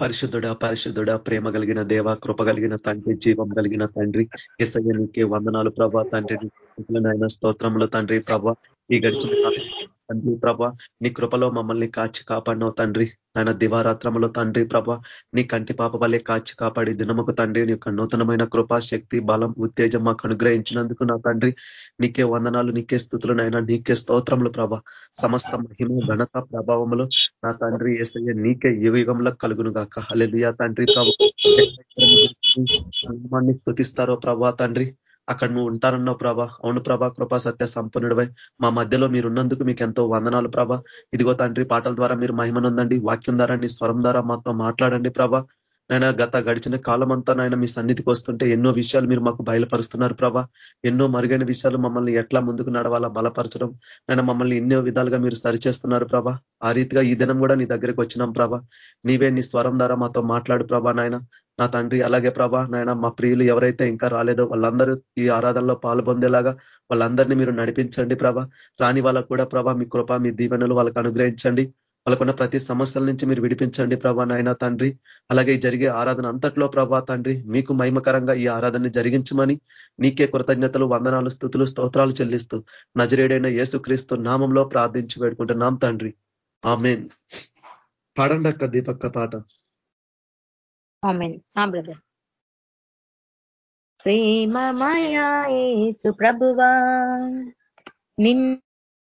పరిశుద్ధుడ పరిశుద్ధుడ ప్రేమ కలిగిన దేవ కృప కలిగిన తండ్రి జీవం కలిగిన తండ్రి. ఎస్ఐ నీకే వందనాలు ప్రభా తండ్రి. నాయన స్తోత్రంలో తండ్రి ప్రభా. ఈ గడిచిన తండ్రి ప్రభ నీ కృపలో మమ్మల్ని కాచి కాపాడినవు తండ్రి. నాయన దివారాత్రములో తండ్రి ప్రభ నీ కంటి పాప వల్లే కాచి కాపాడి దినముకు తండ్రి నీ యొక్క నూతనమైన కృపా శక్తి బలం ఉత్తేజం మాకు అనుగ్రహించినందుకు నా తండ్రి. నీకే వందనాలు నీకే స్థుతులు నాయన నీకే స్తోత్రములు ప్రభ. సమస్త మహిమ ఘనత ప్రభావములు నా తండ్రి ఏసయ్య నీకే యుగంలో కలుగును గాక. అలెలుయా తండ్రి ప్రభ. స్థుతిస్తారో ప్రభా తండ్రి. అక్కడ నువ్వు ఉంటారన్నావు ప్రభా. అవును ప్రభా కృపా సత్య సంపన్నుడివై మా మధ్యలో మీరు ఉన్నందుకు మీకు ఎంతో వందనాలు ప్రభా. ఇదిగో తండ్రి పాటల ద్వారా మీరు మహిమనుందండి వాక్యం ద్వారా నీ స్వరం ద్వారా మాతో మాట్లాడండి ప్రభా. నైనా గత గడిచిన కాలం అంతా నాయన మీ సన్నిధికి వస్తుంటే ఎన్నో విషయాలు మీరు మాకు బయలుపరుస్తున్నారు ప్రభా. ఎన్నో మరుగైన విషయాలు మమ్మల్ని ఎట్లా ముందుకు నడవాలా బలపరచడం. నాయన మమ్మల్ని ఎన్నో విధాలుగా మీరు సరిచేస్తున్నారు ప్రభా. ఆ రీతిగా ఈ దినం కూడా నీ దగ్గరికి వచ్చినాం ప్రభా. నీవే నీ స్వరం ద్వారా మాతో మాట్లాడు ప్రభా నాయన. నా తండ్రి అలాగే ప్రభా నాయన మా ప్రియులు ఎవరైతే ఇంకా రాలేదో వాళ్ళందరూ ఈ ఆరాధనలో పాల్పొందేలాగా వాళ్ళందరినీ మీరు నడిపించండి ప్రభా. రాని వాళ్ళకు కూడా ప్రభా మీ కృప మీ దీవెనలు వాళ్ళకు అనుగ్రహించండి. వాళ్ళకున్న ప్రతి సమస్యల నుంచి మీరు విడిపించండి ప్రభా నాయన తండ్రి. అలాగే జరిగే ఆరాధన అంతట్లో ప్రభా తండ్రి మీకు మహిమకరంగా ఈ ఆరాధనని జరిగించమని నీకే కృతజ్ఞతలు వందనాలు స్థుతులు స్తోత్రాలు చెల్లిస్తూ నజరేడైన యేసుక్రీస్తు నామంలో ప్రార్థించి వేడుకుంటున్నాం తండ్రి. ఆమెన్. పాడండక్క దీపక్క పాట. ప్రేమమయాసు ప్రభువా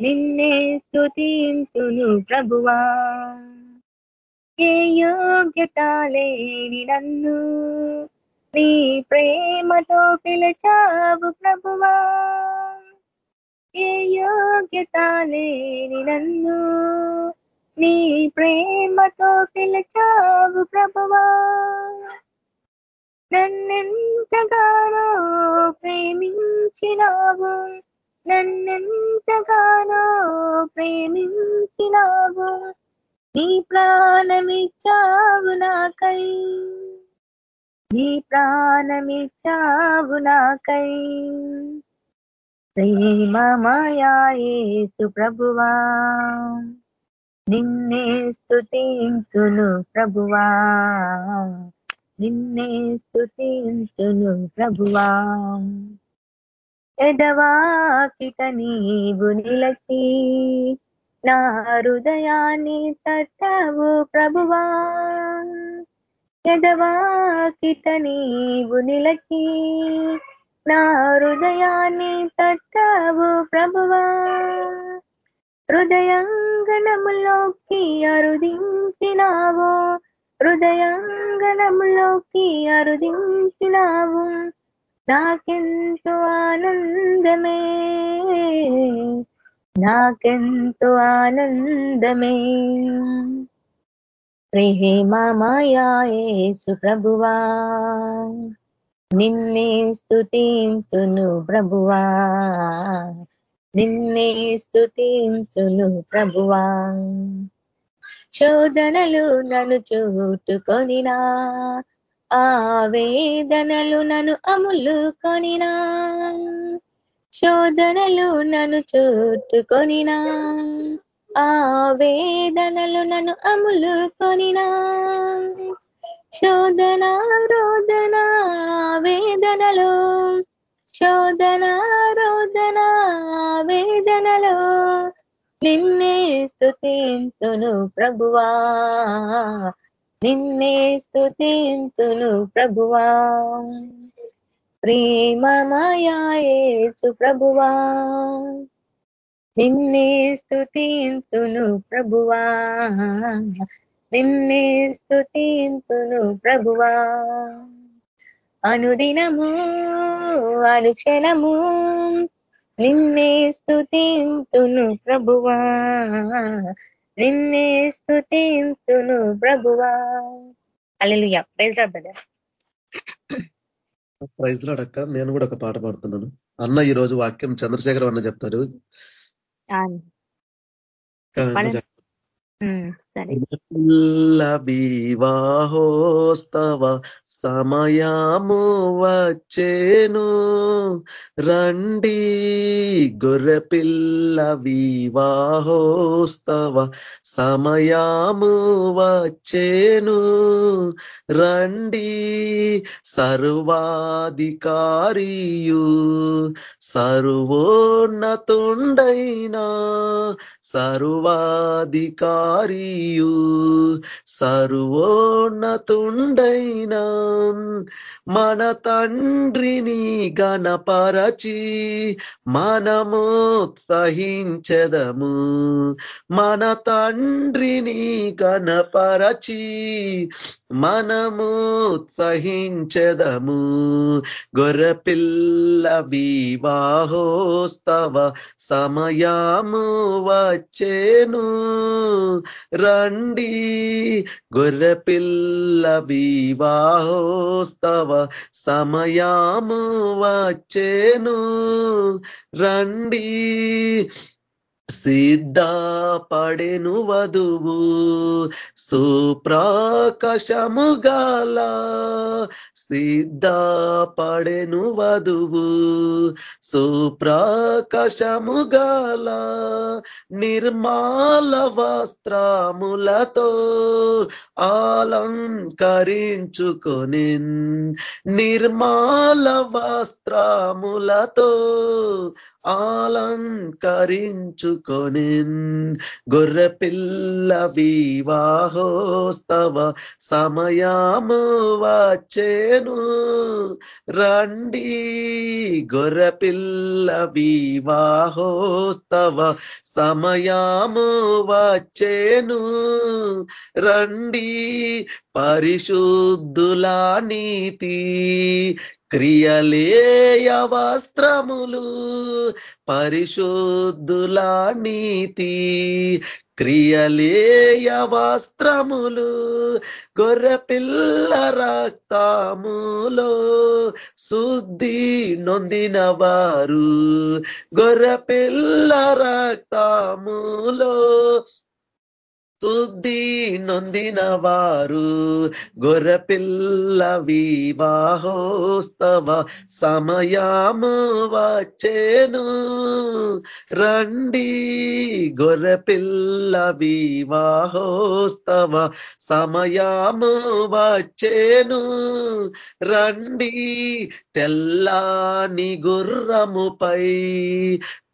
నిన్నే స్థుతింతును ప్రభువా. ఏ యోగ్యత లేని నన్ను నీ ప్రేమతో పిలిచావు ప్రభువా. ఏ యోగ్యత లేని నన్ను నీ ప్రేమతో పిలిచావు ప్రభువా. నన్నెంతగానో ప్రేమించినావు నన్నెంతగానో ప్రేమించినావు నీ ప్రాణమిచ్చావు నాకై. నీ ప్రాణమిచ్చావు నాకై. ప్రేమమాయేసు ప్రభువా నిన్నే స్థుతింతును ప్రభువా నిన్నే స్థుతింతును ప్రభువా. ఎదవాకిట నీవు నిలచి నా హృదయాన్ని తట్టవు ప్రభువా. ఎదవాకిట నీవు నిలచి నా హృదయాన్ని తట్టవు ప్రభువా. హృదయంగనములోకి అరుదించినావు హృదయంగనములోకి అరుదించినావు. నాకెంతో ఆనందమే. నాకెంతో ఆనందమే. ప్రేమమాయేసు ప్రభువా. నిన్నే స్థుతింతును ప్రభువా. నిన్నే స్థుతింతును ప్రభువా. శోధనలు నన్ను చూటుకొనినా. ఆ వేదనలు నన్ను అమలు కొనినా శోధనలు నన్ను చుట్టుకొనినా ఆ వేదనలు నన్ను అమలు కొనినా శోధన రోదన వేదనలు శోధన రోదన వేదనలో నిన్నే స్థుతింతును ప్రభువా. నిన్నే స్థుతింతును ప్రభువా. ప్రేమమాయేసు ప్రభువా. నిన్నే స్థుతింతును ప్రభువా. నిన్నే స్థుతింతును ప్రభువా. అనుదినము అనుక్షణము నిన్నే స్థుతింతును ప్రభువా. నిన్నే స్థుతింతును ప్రభువా. అల్లెలుయ్య ప్రైజ్ బ్రదర్ ప్రైజ్ లాడక్క నేను కూడా ఒక పాట పాడుతున్నాను. అన్న ఈ రోజు వాక్యం చంద్రశేఖర్ అన్న చెప్తారు. వివాహోస్తవ సమయాము వచ్చేను. రండి గొర్రెపిల్ల వివాహోస్తవ సమయాము వచ్చేను. రండి సర్వాధికారియు సర్వోన్నతుండైనా సర్వాధికారియు సర్వోన్నతుండైన మన తండ్రిని గణపరచి మనము సహించదము మన తండ్రిని గణపరచి మనము సహించదము. గొర్రపిల్ల వివాహోస్తవ సమయము వచ్చేను. రండి గొర్రపిల్ల వివాహోస్తవ సమయము వచ్చేను. రండి సిద్ధపడెను వధువు సుప్రాకాశముగాల సిద్ధపడెను వధువు. సుప్రాకాశముగాల నిర్మాల వస్త్రములతో ఆలంకరించుకొని నిర్మాల వస్త్రములతో అలంకరించుకొని గొర్రెపిల్ల వివాహోస్తవ సమయము వచ్చేను రండి గొర్రెపిల్ల వివాహోస్తవ సమయము వచ్చేను. రండి పరిశుద్ధులా నీతి క్రియలేయ వస్త్రములు పరిశుద్ధుల నీతి క్రియలేయ వస్త్రములు గొర్రెపిల్ల రక్తములో శుద్ధి నొందిన వారు గొర్రెపిల్ల రక్తములో శుద్ధి నొందిన వారు గొర్రపిల్ల వివాహోస్తవ సమయాము వచ్చేను. రండి గొర్రపిల్ల వివాహోస్తవ సమయాము వచ్చేను. రండి తెల్లాని గుర్రముపై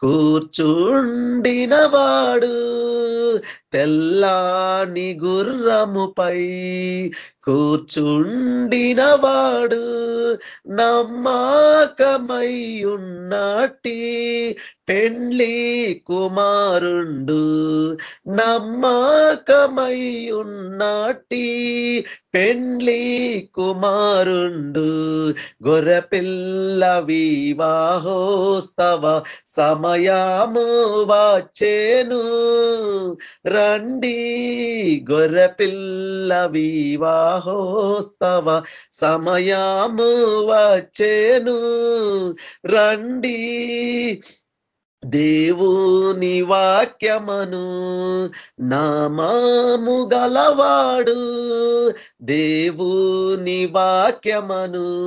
కూర్చుండినవాడు. తెల్లాని గుర్రముపై కూర్చుండినవాడు నమ్మకమై పెండ్లి కుమారుండు నమ్మకమై పెండ్లి కుమారుండు గొర్రెపిల్ల వివాహోస్తవ సమయాము వచ్చేను. రండి గొర్రెపిల్ల వివాహోస్తవ సమయము వచ్చేను. రండి. దేవుని వాక్యమను నామాము గలవాడు. దేవుని వాక్యమను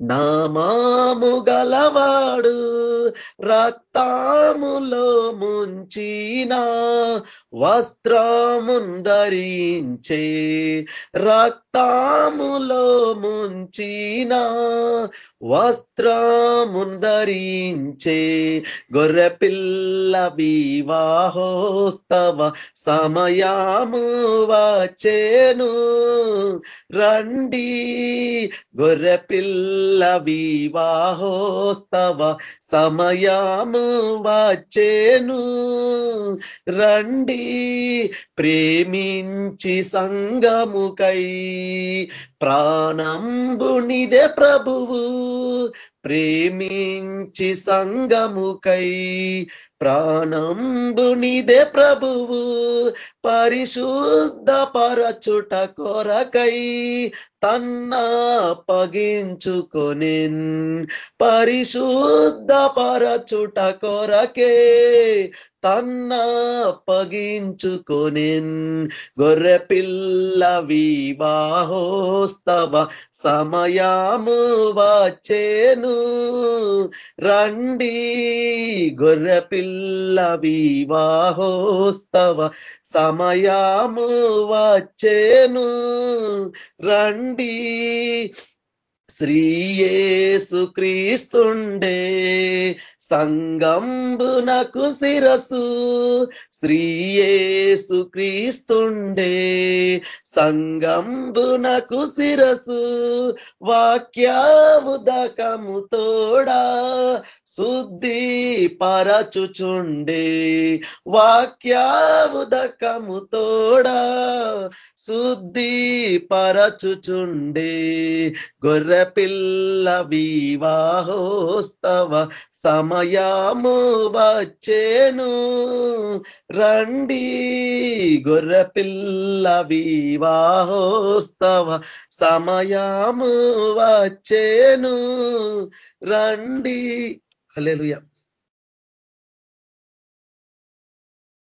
నామాము గలవాడు. రక్తాములో ముంచిన వస్త్రముందరించే రక్తాములో ముంచిన వస్త్రముందరించే గొర్రెపిల్ల వివాహోస్తవ సమయాము వచ్చేను. రండి గొర్రెపిల్ల వివాహోస్తవ సమయాము వచ్చేను. రండి ప్రేమించి సంగముకై ప్రాణంబునిదే ప్రభువు. ప్రేమించి సంగముకై ప్రాణంబునిదే ప్రభువు. పరిశుద్ధ పరచుట కొరకై తన్న పగించుకొనిన్. పరిశుద్ధ పరచుట కొరకే తన్న పగించుకొనిన్. గొర్రె పిల్ల వివాహోస్తవ సమయము వచ్చేను. రండి గొర్రె పిల్ల వివాహోస్తవ సమయాము వచ్చేను. రండి. శ్రీయేసు క్రీస్తుండే సంగంబునకు శిరసు. శ్రీయేసు క్రీస్తుండే. సంగంబునకు శిరసు. వాక్యావుదకము తోడా. శుద్ధి పరచుచుండే. వాక్యావుదకము తోడా. శుద్ధి పరచుచుండే. గొర్రె పిల్ల వివాహోస్తవ సమయము వచ్చేను. రండి గొర్రె పిల్ల వివాహోస్తవ సమయము వచ్చేను. రండి. Hallelujah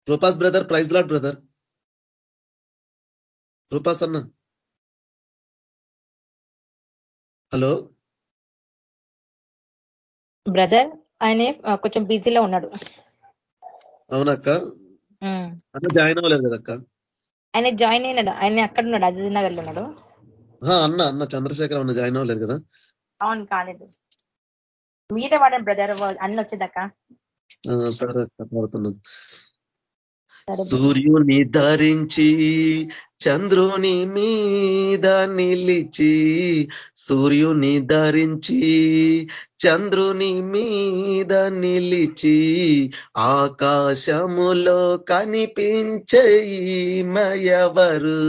Rupa's brother praise lord brother. Rupa's అన్న. హలో. బ్రదర్ ఆయన కొంచెం బిజీలో ఉన్నాడు. అవునక్క. జాయిన్ అవ్వలేదు కదక్క? ఆయన జాయిన్ అయినాడు. ఆయన అక్కడ ఉన్నాడు అజీజ్ నగర్లో ఉన్నాడు అన్న అన్న చంద్రశేఖర్ అన్న జాయిన్ అవ్వలేదు కదా? అవును కాలేదు. మీరే వాడండి బ్రదర్ అన్న వచ్చేదాక సరే అక్క సూర్యుని ధరించి చంద్రుని మీద నిలిచి సూర్యుని ధరించి చంద్రుని మీద నిలిచి ఆకాశములో కనిపించే మయవరు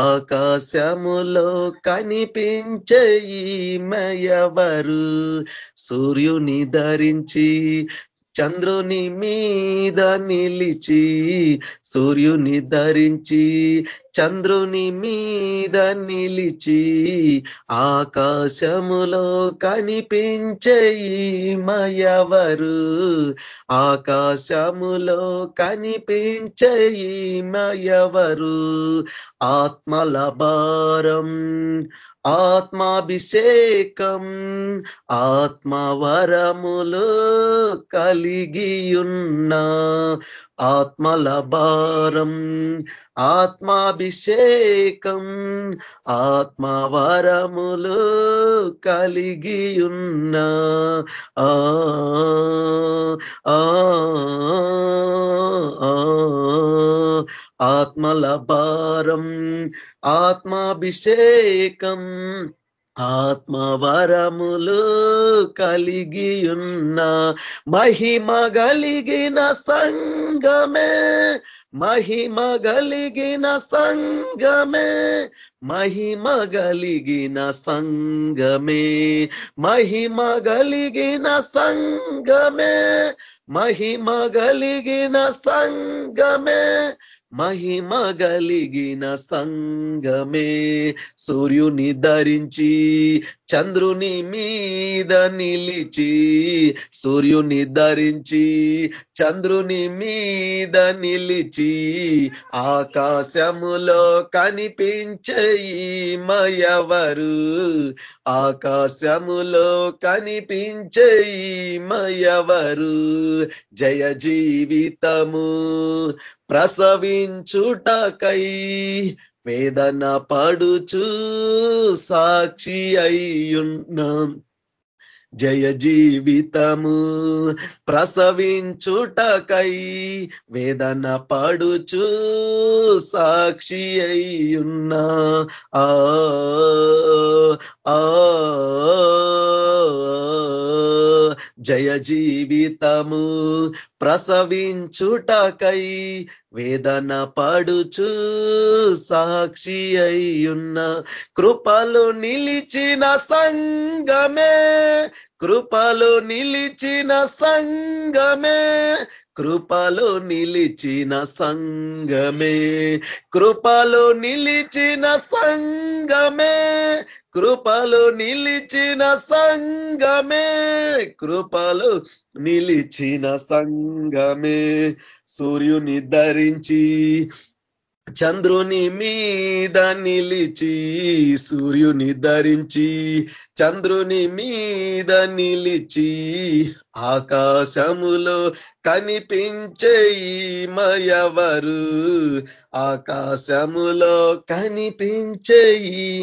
ఆకాశములో కనిపించే మయవరు సూర్యుని ధరించి చంద్రుని మీద నిలిచి సూర్యుని ధరించి చంద్రుని మీద నిలిచి ఆకాశములో కనిపించేయి మయవరు. ఆకాశములో కనిపించేయి మయవరు. ఆత్మల భారం ఆత్మాభిషేకం ఆత్మవరములు కలిగియున్న ఆత్మల భారం ఆత్మాభిషేకం ఆత్మవరములు కలిగి ఆ ఆ, ఆత్మల భారం ఆత్మాభిషేకం ఆత్మవరములు కలిగి ఉన్న మహిమ కలిగిన సంగమే మహిమ కలిగిన సంగమే మహిమ కలిగిన సంగమే మహిమ కలిగిన సంగమే మహిమ కలిగిన సంగమే మహిమ కలిగిన సంగమే సూర్యుని ధరించి చంద్రుని మీద నిలిచి సూర్యుని ధరించి చంద్రుని మీద నిలిచి ఆకాశములో కనిపించే మయవరు. ఆకాశములో కనిపించే మయవరు. జయ జీవితము ప్రసవించుటకై వేదన పడుచు సాక్షి అయ్యున్నాం. జయ జీవితము ప్రసవించుటకై వేదన పడుచు సాక్షి అయ్యున్నా. ఆ ఆ జయ జీవితము ప్రసవించుటకై వేదన పడుచు సాక్షి అయ్యున్న కృపలు నిలిచిన సంగమే కృపలు నిలిచిన సంగమే కృపలో నిలిచిన సంగమే కృపలో నిలిచిన సంగమే కృపలో నిలిచిన సంగమే కృపలో నిలిచిన సంగమే సూర్యుని ధరించి చంద్రుని మీద నిలిచి సూర్యుని ధరించి చంద్రుని మీద నిలిచి ఆకాశములో కనిపించే మయవరు. ఆకాశములో కనిపించే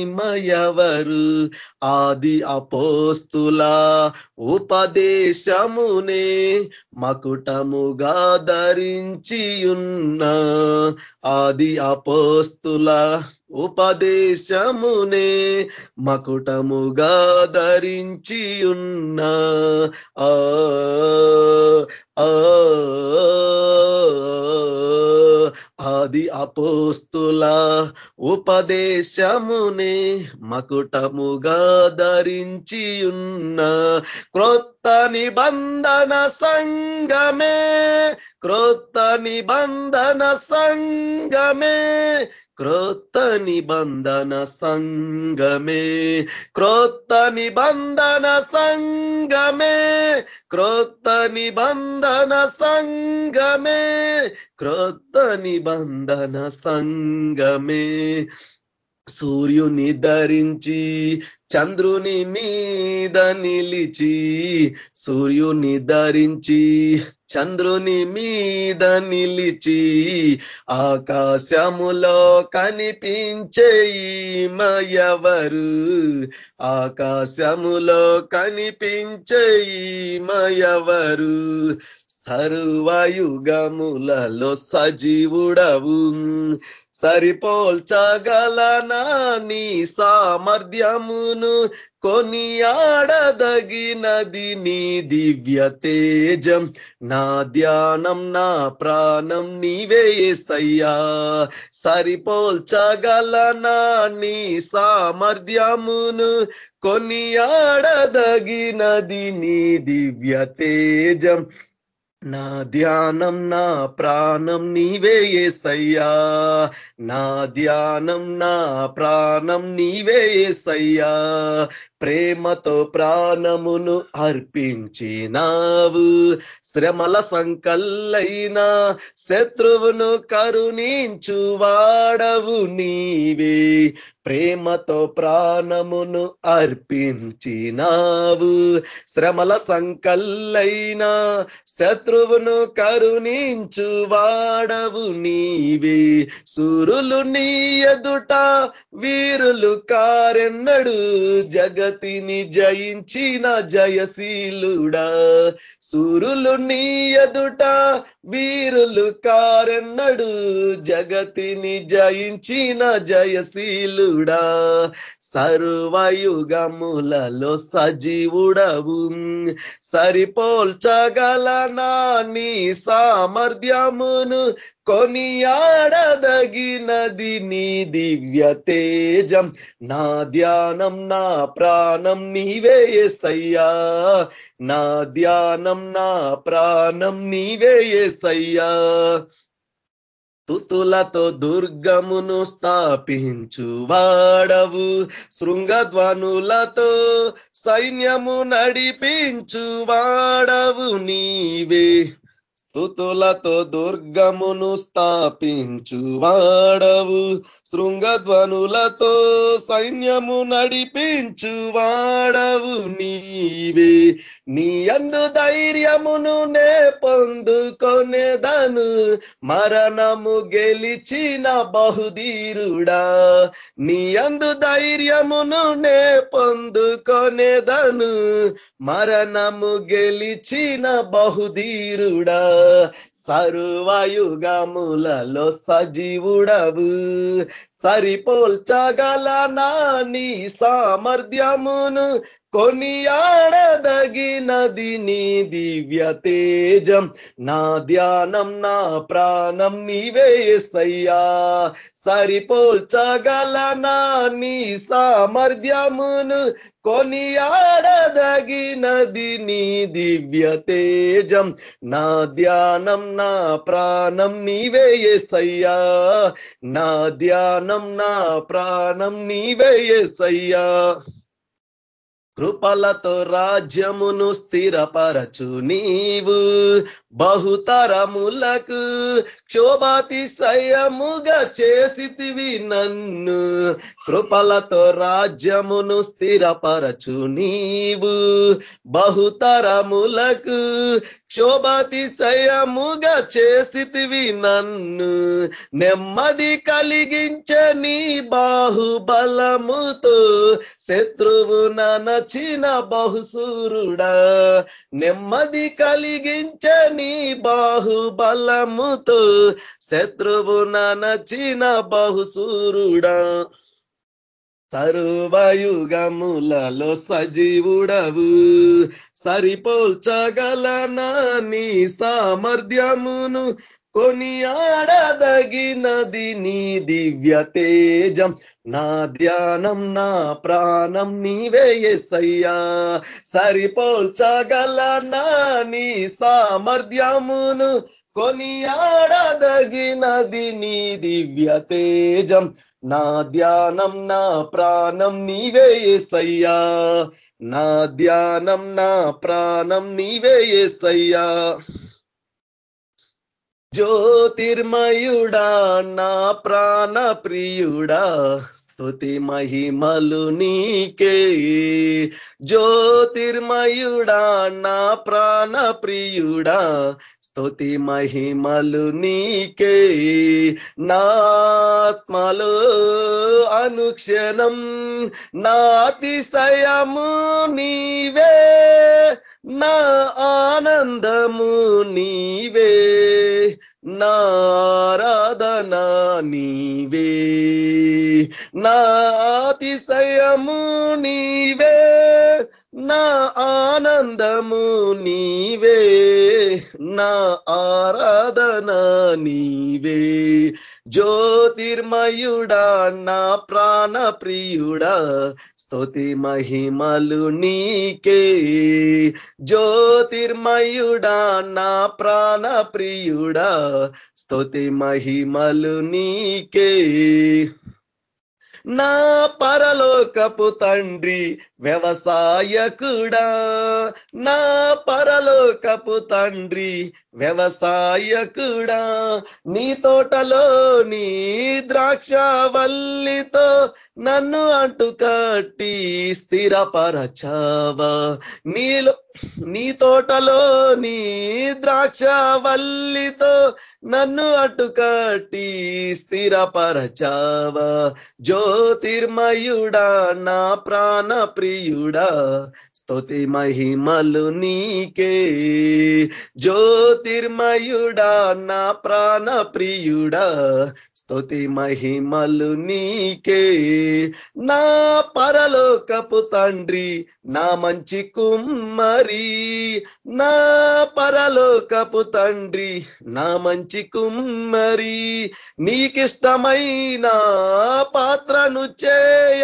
మయవరు. ఆది అపోస్తుల ఉపదేశమునే మకుటముగా ధరించి ఉన్న ఆది అపోస్తుల ఉపదేశమునే మకుటముగా ధరించి ఆ ఆది అపోస్తుల ఉపదేశమునే మకుటముగా ధరించి ఉన్న క్రొత్త నిబంధన సంగమే క్రొత్త నిబంధన సంగమే క్రొత్త నిబంధన సంగమే క్రొత్త నిబంధన సంగమే క్రొత్త నిబంధన సంగమే క్రొత్త నిబంధన సంగమే. సూర్యుని ధరించి చంద్రుని మీద నిలిచి సూర్యుని ధరించి చంద్రుని మీద నిలిచి ఆకాశములో కనిపించేయి మయవరు. ఆకాశములో కనిపించేయి మయవరు. సర్వయుగములలో సజీవుడవు. సరిపోల్చగలనా నీ సామర్థ్యమును కొనియాడదగినది నీ దివ్య తేజం. నా ధ్యానం నా ప్రాణం నీవే సయ్యా సరిపోల్చగలనా నీ సామర్థ్యమును కొనియాడదగినది నీ దివ్య తేజం. నా ధ్యానం నా ప్రాణం నీవే ఏసయ్యా. నా ధ్యానం నా ప్రాణం నీవే ఏసయ్యా. ప్రేమతో ప్రాణమును అర్పించినావు. శ్రమల సంకల్లైనా శత్రువును కరుణించు వాడవు నీవే. ప్రేమతో ప్రాణమును అర్పించినావు. శ్రమల సంకల్లైనా శత్రువును కరుణించు వాడవు నీవే. సూరులు నీ ఎదుట వీరులు కారెన్నడు జగతిని జయించిన జయశీలుడా సూరులు నీ ఎదుట వీరులు కారెన్నడు జగతిని జయించిన జయశీలుడా. సర్వయుగములలో సజీవుడవు. సరిపోల్చగలనా నీ సామర్థ్యమును కొనియాడదగినది నీ దివ్య తేజం. నా ధ్యానం నా ప్రాణం నీవే సయ్యా నా ధ్యానం నా ప్రాణం నీవే సయ్యా తుతులతో దుర్గమును స్థాపించు వాడవు. శృంగధ్వనులతో సైన్యము నడిపించు వాడవు నీవే. స్థుతులతో దుర్గమును స్థాపించు వాడవు. శృంగధ్వనులతో సైన్యము నడిపించు వాడవు నీవే. నీ అందు ధైర్యమును నే పొందుకొనేదను. మరణము గెలిచిన బహుధీరుడా. నీ అందు ధైర్యమును నే పొందుకొనేదను. మరణము గెలిచిన బహుధీరుడా. సర్వయుగములలో సజీవుడవు. సరిపోల్చగల నా నీ సామర్థ్యమును కొనియాడదగినది నీ దివ్య తేజం. నా ధ్యానం నా ప్రాణం నీవేస్తయ్యా సరిపోల్చగలనా నీ సామర్థ్యమును? కొనియాడదగినది నీ దివ్య తేజం. నా ధ్యానం నా ప్రాణం నీవేయసయ్యా నా ధ్యానం నా ప్రాణం నీవేయసయ్యా కృపలతో రాజ్యమును స్థిరపరచు నీవు. బహుతరములకు క్షోభాతిశయముగా చేసితివి నన్ను. కృపలతో రాజ్యమును స్థిరపరచు నీవు. బహుతరములకు క్షోభాతిశయముగా చేసితివి నన్ను. నెమ్మది కలిగించే నీ బాహుబలముతో శత్రువు నచిన బహుసూరుడా నెమ్మది కలిగించే నీ బాహుబలముతో శత్రువు నచిన బహుసూరుడా. సర్వయుగములలో సజీవుడవు. సరిపోల్చగలనా నీ సామర్థ్యమును కొనియాడదగినది నీ దివ్య తేజం. నా ధ్యానం నా ప్రాణం నీవే సరిపోల్చగల నా నీ సామర్థ్యమును? కొనియాడదగినది నీ దివ్య తేజం. నా ధ్యానం నా ప్రాణం నీవేయసయ్యా నా ధ్యానం నా ప్రాణం నీవే జ్యోతిర్మయుడా నా ప్రాణ ప్రియుడా స్తుతి మహిమలు నీకే. జ్యోతిర్మయుడా నా ప్రాణ ప్రియుడా స్తుతి మహిమలు నీకే. నాత్మలు అనుక్షణం నాతిశయము నీవే. నా ఆనందము నీవే నారాధన నీవే నాతిశయము నీవే నా ఆనందము నీవే నా ఆరాధన నీవే. జ్యోతిర్మయుడా నా ప్రాణ ప్రియుడా స్తుతి మహిమలు నీకే. జ్యోతిర్మయుడా నా ప్రాణ ప్రియుడా స్తుతి మహిమలు నీకే. నా పరలోకపు తండ్రి వ్యవసాయకుడా నా పరలోకపు తండ్రి వ్యవసాయకుడా నీ తోటలో నీ ద్రాక్షవల్లితో నన్ను అంటుకట్టి స్థిరపరచావా. నీలో నీ తోటలో నీ ద్రాక్షవల్లితో నన్ను అటుకట్టి స్థిరపరచావా. జ్యోతిర్మయుడా నా ప్రాణ ప్రియుడా స్తుతి మహిమలు నీకే. జ్యోతిర్మయుడా నా ప్రాణ ప్రియుడా స్తుతి మహిమలు నీకే. నా పరలోకపు తండ్రి నా మంచి కుమ్మరి. నా పరలోకపు తండ్రి నా మంచి కుమ్మరి. నీకిష్టమైన పాత్రను చేయ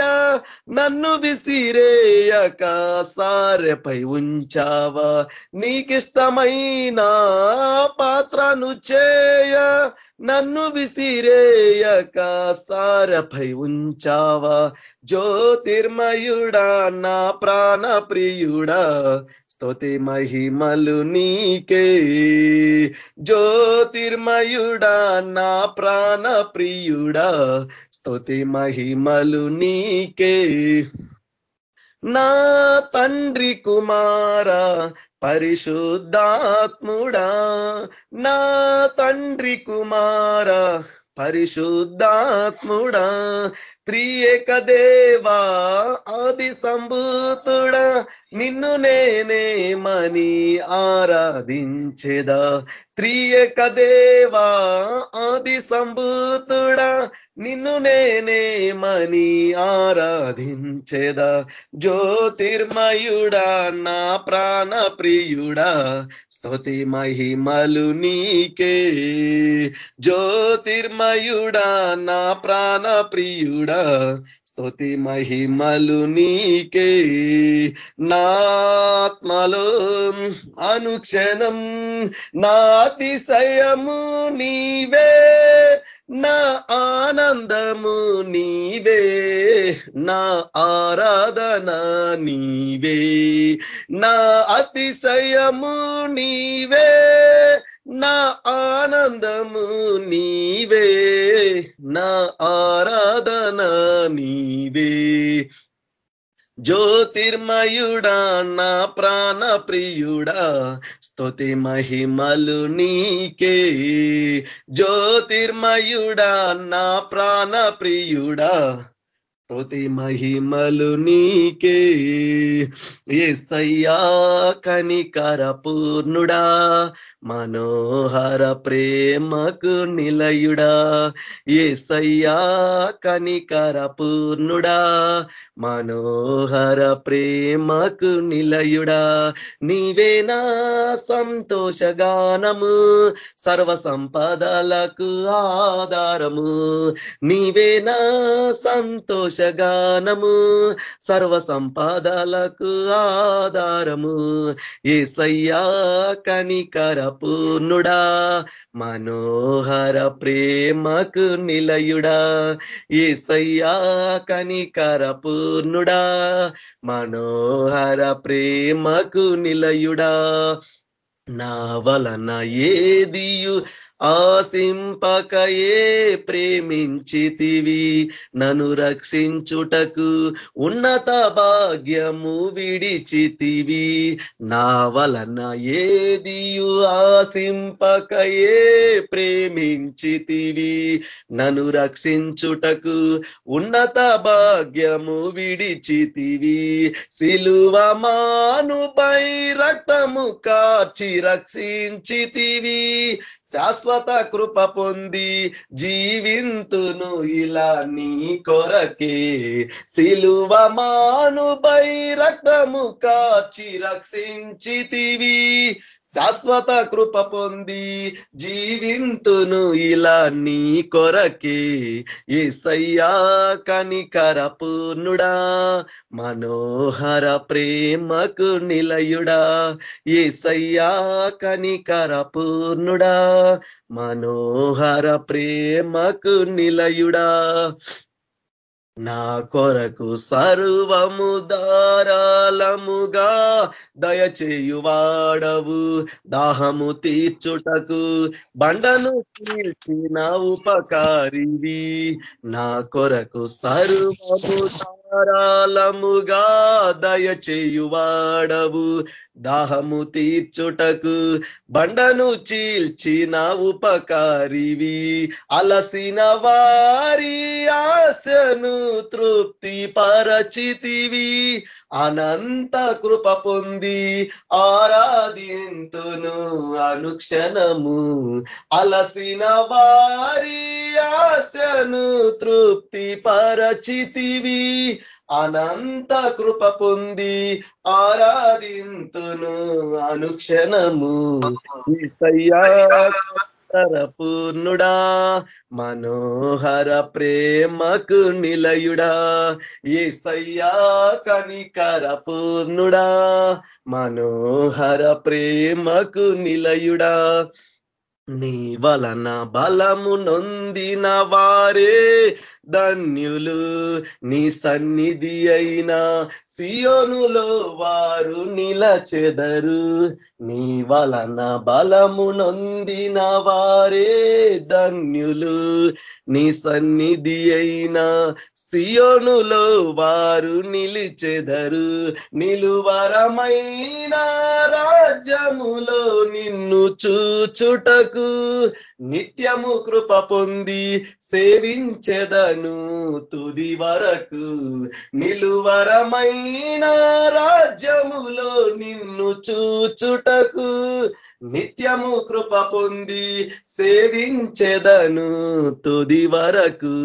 నన్ను విసిరేయక సారెపై ఉంచావా. నీకిష్టమైన పాత్రను చేయ నన్ను విసిరేయక సారపై ఉంచావా? జ్యోతిర్మయుడా నా ప్రాణ ప్రియుడా స్తుతి మహిమలు నీకే. జ్యోతిర్మయుడా నా ప్రాణ ప్రియుడా స్తుతి మహిమలు నీకే. నా తండ్రి కుమార పరిశుద్ధాత్ముడా. నా తండ్రి కుమార పరిశుద్ధాత్ముడా త్రియేక దేవా ఆది సంభూతుడా నిన్ను నేనే మని ఆరాధించేదా. త్రియక దేవా ఆది సంభూతుడా నిన్ను నేనే మని ఆరాధించేదా. జ్యోతిర్మయుడా నా ప్రాణ ప్రియుడా స్తుతి మహిమలు నీకే. జ్యోతిర్మయుడా నా ప్రాణ ప్రియుడా స్తుతి మహిమలు నీకే. నాత్మలో అనుక్షణం నాతిశయము నీవే. నా ఆనందము నీవే నా ఆరాధన నీవే నా అతిశయము నీవే నా ఆనందము నీవే నా ఆరాధన నీవే. జ్యోతిర్మయుడా నా ప్రాణ ప్రియుడా స్తుతి మహిమలు నీకే. జ్యోతిర్మయుడా నా ప్రాణ ప్రియుడా స్తుతి మహిమలు నీకే. ఏసయ్యా కనికర పూర్ణుడా మనోహర ప్రేమకు నిలయుడా ఏసయ్యా కనికర పూర్ణుడా మనోహర ప్రేమకు నిలయుడా నీవేనా సంతోషగానము సర్వ సంపదలకు ఆధారము నీవేనా సంతోషగానము సర్వ సంపదలకు ఆధారము ఏసయ్యా కనికర పూర్ణుడా మనోహర ప్రేమకు నిలయుడా. ఏసయ్యా కనికర పూర్ణుడా మనోహర ప్రేమకు నిలయుడా. నా వలన ఏదియు ఆసింపకయే ప్రేమించితివి. నన్ను రక్షించుటకు ఉన్నత భాగ్యము విడిచితివి. నా వలన ఏదియు ఆసింపకయే ప్రేమించితివి. నన్ను రక్షించుటకు ఉన్నత భాగ్యము విడిచితివి. సిలువమానుపై రక్తము కాచి రక్షించితివి. శాశ్వత కృప పొంది జీవింతును ఇలా నీ కొరకే. సిలువ మానుపై రక్తము కాచి రక్షించితివి. శాశ్వత కృప పొంది జీవింతును ఇలా నీ కొరకే. ఏసయ్యా కనికర పూర్ణుడా మనోహర ప్రేమకు నిలయుడా. ఏసయ్యా కనికర పూర్ణుడా మనోహర ప్రేమకు నిలయుడా. నా కొరకు సర్వము ధారాళముగా దయచేయువాడవు. దాహము తీర్చుటకు బండను తీర్చిన ఉపకారివి. నా కొరకు సర్వము ధారాళముగా దయచేయువాడవు. దాహము తీర్చుటకు బండను చీల్చిన ఉపకారివి అలసిన వారి ఆశను తృప్తి పరచితివి అనంత కృప పొంది ఆరాధింతును అనుక్షణము. అలసిన వారి ఆశను తృప్తి పరచితివి అనంత కృప పొంది ఆరాధింతును అనుక్షణము. పూర్ణుడా మనోహర ప్రేమకు నిలయుడా. ఏసయ్యా కనికర పూర్ణుడా మనోహర ప్రేమకు నిలయుడా. నీ వలన బలము నొందిన వారే ధన్యులు నీ సన్నిధి అయినా సియోనులో వారు నిలచెదరు. నీ వలన బలము నొందిన వారే ధన్యులు. నీ సన్నిధి అయినా సియోనులో వారు నిలిచెదరు. నిలువరమైన రాజ్యములో నిన్ను చూచుటకు నిత్యము కృప పొంది సేవించెదను తుది వరకు నిలువరమైన రాజ్యములో నిన్ను చూచుటకు నిత్యము కృప పొంది సేవించెదను తుది వరకు.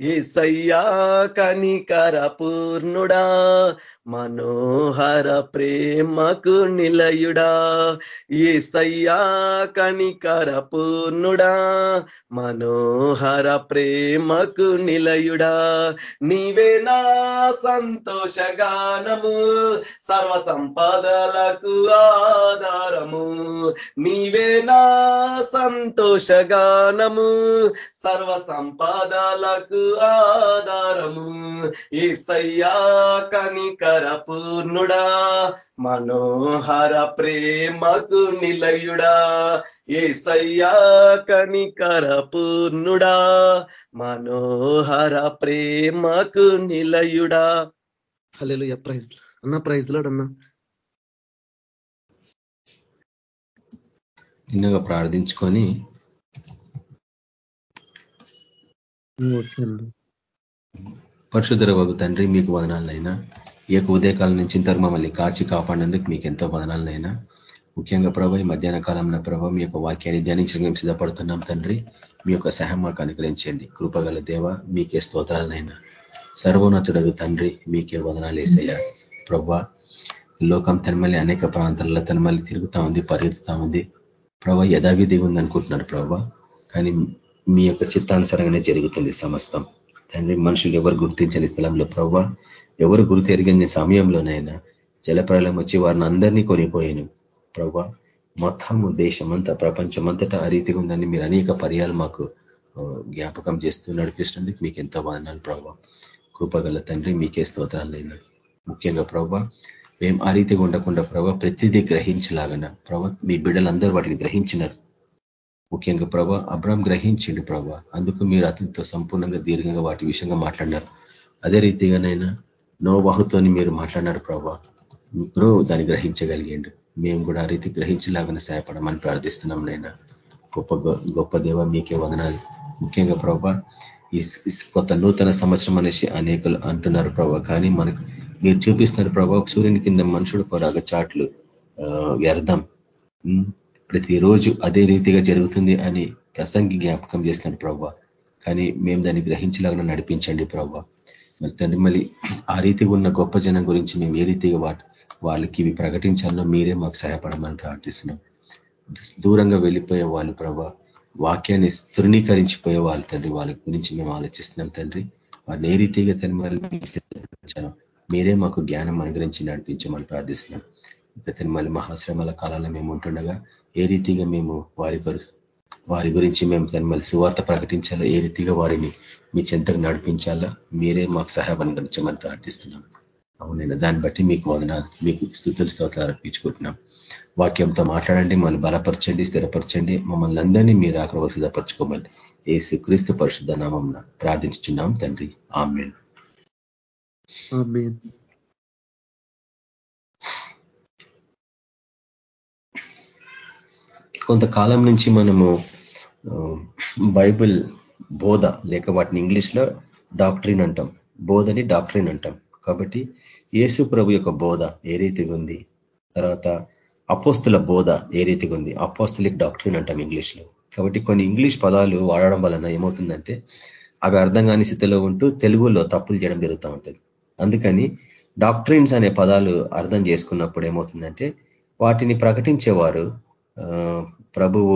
ఏసయ్యా కనికర పూర్ణుడా మనోహర ప్రేమకు నిలయుడా. ఏసయ్యా కనికర పూర్ణుడా మనోహర ప్రేమకు నిలయుడా. నీవే నా సంతోషగానము సర్వ సంపదలకు ఆధారము. నీవే నా సంతోషగానము సర్వ సంపదలకు ఆధారము. ఈసయ్యా కనికర పూర్ణుడా మనోహర ప్రేమకు నిలయుడా. ఏసయ్యా కనికర పూర్ణుడా మనోహర ప్రేమకు నిలయుడా. హలో ప్రైజ్ అన్న ప్రైజ్ లోడ్ అన్నా. చిన్నగా ప్రార్థించుకొని పరిశుద్ధర బాబు తండ్రి మీకు వదనాలనైనా. ఈ యొక్క ఉదయకాలం నుంచి ఇంతకు మమ్మల్ని కాచి కాపాడినందుకు మీకు ఎంతో వదనాలనైనా. ముఖ్యంగా ప్రభావ ఈ మధ్యాహ్న కాలంలో ప్రభావ మీ యొక్క వాక్యాన్ని ధ్యానించడం మేము సిద్ధపడుతున్నాం తండ్రి. మీ యొక్క సహాయం మాకు అనుగ్రహించండి. కృపగల దేవ మీకే స్తోత్రాలనైనా. సర్వోన్నతుడగు తండ్రి మీకే వదనాలు వేసయ్యా ప్రభా లోకం తనమల్లి అనేక ప్రాంతాలలో తనమల్లి తిరుగుతా ఉంది పరిగెత్తుతా ఉంది. ప్రభా యథావిధి ఉంది అనుకుంటున్నారు ప్రభా. కానీ మీ యొక్క చిత్తానుసారంగానే జరుగుతుంది సమస్తం. తండ్రి మనుషులు ఎవరు గుర్తించని స్థలంలో ప్రవ్వ ఎవరు గుర్తెరిగింది సమయంలోనైనా జలప్రలయం వచ్చి వారిని అందరినీ కొనిపోయాను. ప్రవ్వ మొత్తము దేశమంతా ప్రపంచమంతటా ఆ రీతిగా ఉందని మీరు అనేక పర్యాలు మాకు జ్ఞాపకం చేస్తూ నడిపిస్తున్నందుకు మీకు ఎంతో బాధనాలు ప్రవ్వ. కృపగల తండ్రి మీకే స్తోత్రాలైనా ముఖ్యంగా ప్రవ్వ మేము ఆ రీతిగా ఉండకుండా ప్రభావ ప్రతిదీ గ్రహించలాగన ప్రభా మీ బిడ్డలందరూ వాటిని గ్రహించినారు. ముఖ్యంగా ప్రభా అబ్రామ్ గ్రహించిండు ప్రభా. అందుకు మీరు అతనితో సంపూర్ణంగా దీర్ఘంగా వాటి విషయంగా మాట్లాడినారు. అదే రీతిగానైనా నోవాహుతోని మీరు మాట్లాడినారు ప్రభా. మీరు దాన్ని గ్రహించగలిగిండు మేము కూడా ఆ రీతి గ్రహించలాగానే సహాయపడమని ప్రార్థిస్తున్నాం నైనా గొప్ప గొప్ప దేవ మీకే వదనాలు. ముఖ్యంగా ప్రభా ఈ కొత్త నూతన సంవత్సరం అనేసి అనేకలు అంటున్నారు ప్రభా. కానీ మనకు మీరు చూపిస్తున్నారు ప్రభా సూర్యుని కింద మనుషుడు పొరాగ చాట్లు వ్యర్థం. ప్రతిరోజు అదే రీతిగా జరుగుతుంది అని ప్రసంగి జ్ఞాపకం చేస్తున్నాడు ప్రవ్వ. కానీ మేము దాన్ని గ్రహించలాగా నడిపించండి ప్రవ్వ. మరి తండ్రి మళ్ళీ ఆ రీతిగా ఉన్న గొప్ప జనం గురించి మేము ఏ రీతిగా వాళ్ళకి ఇవి ప్రకటించాలో మీరే మాకు సహాయపడమని ప్రార్థిస్తున్నాం. దూరంగా వెళ్ళిపోయే వాళ్ళు ప్రభా వాక్యాన్ని స్థృణీకరించిపోయే వాళ్ళు తండ్రి వాళ్ళ గురించి మేము ఆలోచిస్తున్నాం తండ్రి. వారిని ఏ రీతిగా తను మీరే మాకు జ్ఞానం అనుగ్రహించి నడిపించమని ప్రార్థిస్తున్నాం. ఇక మళ్ళీ మహాశ్రమాల కాలంలో మేము ఉంటుండగా ఏ రీతిగా మేము వారి వారి గురించి మేము దాన్ని మళ్ళీ సువార్త ప్రకటించాలా? ఏ రీతిగా వారిని మీ చెంతకు నడిపించాలా? మీరే మాకు సహాయం అనుగ్రహించమని ప్రార్థిస్తున్నాం. అవునైనా దాన్ని బట్టి మీకు వదనాలు. మీకు స్థుతులు స్తోత్రాలు అర్పించుకుంటున్నాం. వాక్యంతో మాట్లాడండి మమ్మల్ని బలపరచండి స్థిరపరచండి. మమ్మల్ని అందరినీ మీరు అక్కడ వరకు సిద్ధపరచుకోమని ఏ క్రీస్తు పరిశుద్ధ నామం ప్రార్థించుతున్నాం తండ్రి. ఆమెన్. కొంతకాలం నుంచి మనము బైబిల్ బోధ లేక వాటిని ఇంగ్లీష్లో డాక్టరీన్ అంటాం. బోధని డాక్టరీన్ అంటాం. కాబట్టి యేసు ప్రభు యొక్క బోధ ఏ రీతిగా ఉంది? తర్వాత అపోస్తుల బోధ ఏ రీతిగా ఉంది? అపోస్తులిక్ డాక్టరీన్ అంటాం ఇంగ్లీష్లో. కాబట్టి కొన్ని ఇంగ్లీష్ పదాలు వాడడం వలన ఏమవుతుందంటే అవి అర్థం కాని స్థితిలో ఉంటూ తెలుగులో తప్పులు చేయడం జరుగుతూ ఉంటుంది. అందుకని డాక్టరీన్స్ అనే పదాలు అర్థం చేసుకున్నప్పుడు ఏమవుతుందంటే వాటిని ప్రకటించేవారు ప్రభువు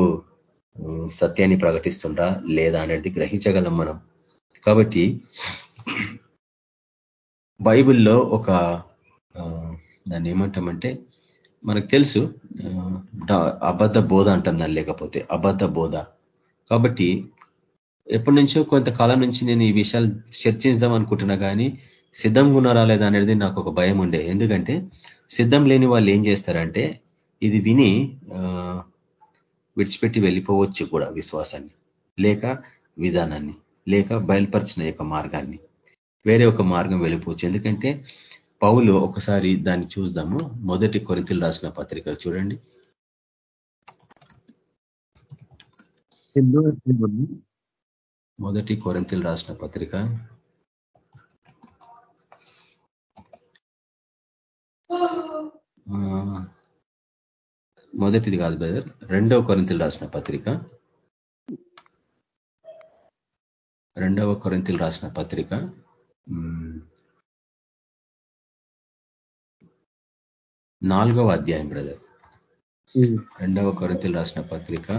సత్యాన్ని ప్రకటిస్తుండ్రా లేదా అనేది గ్రహించగలం మనం. కాబట్టి బైబిల్లో ఒక దాన్ని ఏమంటామంటే మనకు తెలుసు అబద్ధ బోధ అంటాం దాన్ని లేకపోతే అబద్ధ బోధ. కాబట్టి ఎప్పటి నుంచో కొంతకాలం నుంచి నేను ఈ విషయాలు చర్చిద్దాం అనుకుంటున్నా కానీ సిద్ధంగా ఉన్నారా లేదా అనేది నాకు ఒక భయం ఉండే. ఎందుకంటే సిద్ధం లేని వాళ్ళు ఏం చేస్తారంటే ఇది విని విడిచిపెట్టి వెళ్ళిపోవచ్చు కూడా విశ్వాసాన్ని లేక విధానాన్ని లేక బయలుపరిచిన యొక్క మార్గాన్ని. వేరే ఒక మార్గం వెళ్ళిపోవచ్చు. ఎందుకంటే పౌలు ఒకసారి దాన్ని చూద్దాము. మొదటి కొరితలు రాసిన పత్రిక చూడండి. మొదటి కొరింతలు రాసిన పత్రిక. మొదటిది కాదు బ్రదర్. రెండవ కొరింతలు రాసిన పత్రిక. రెండవ కొరింతలు రాసిన పత్రిక. నాలుగవ అధ్యాయం బ్రదర్. రెండవ కొరింతలు రాసిన పత్రిక.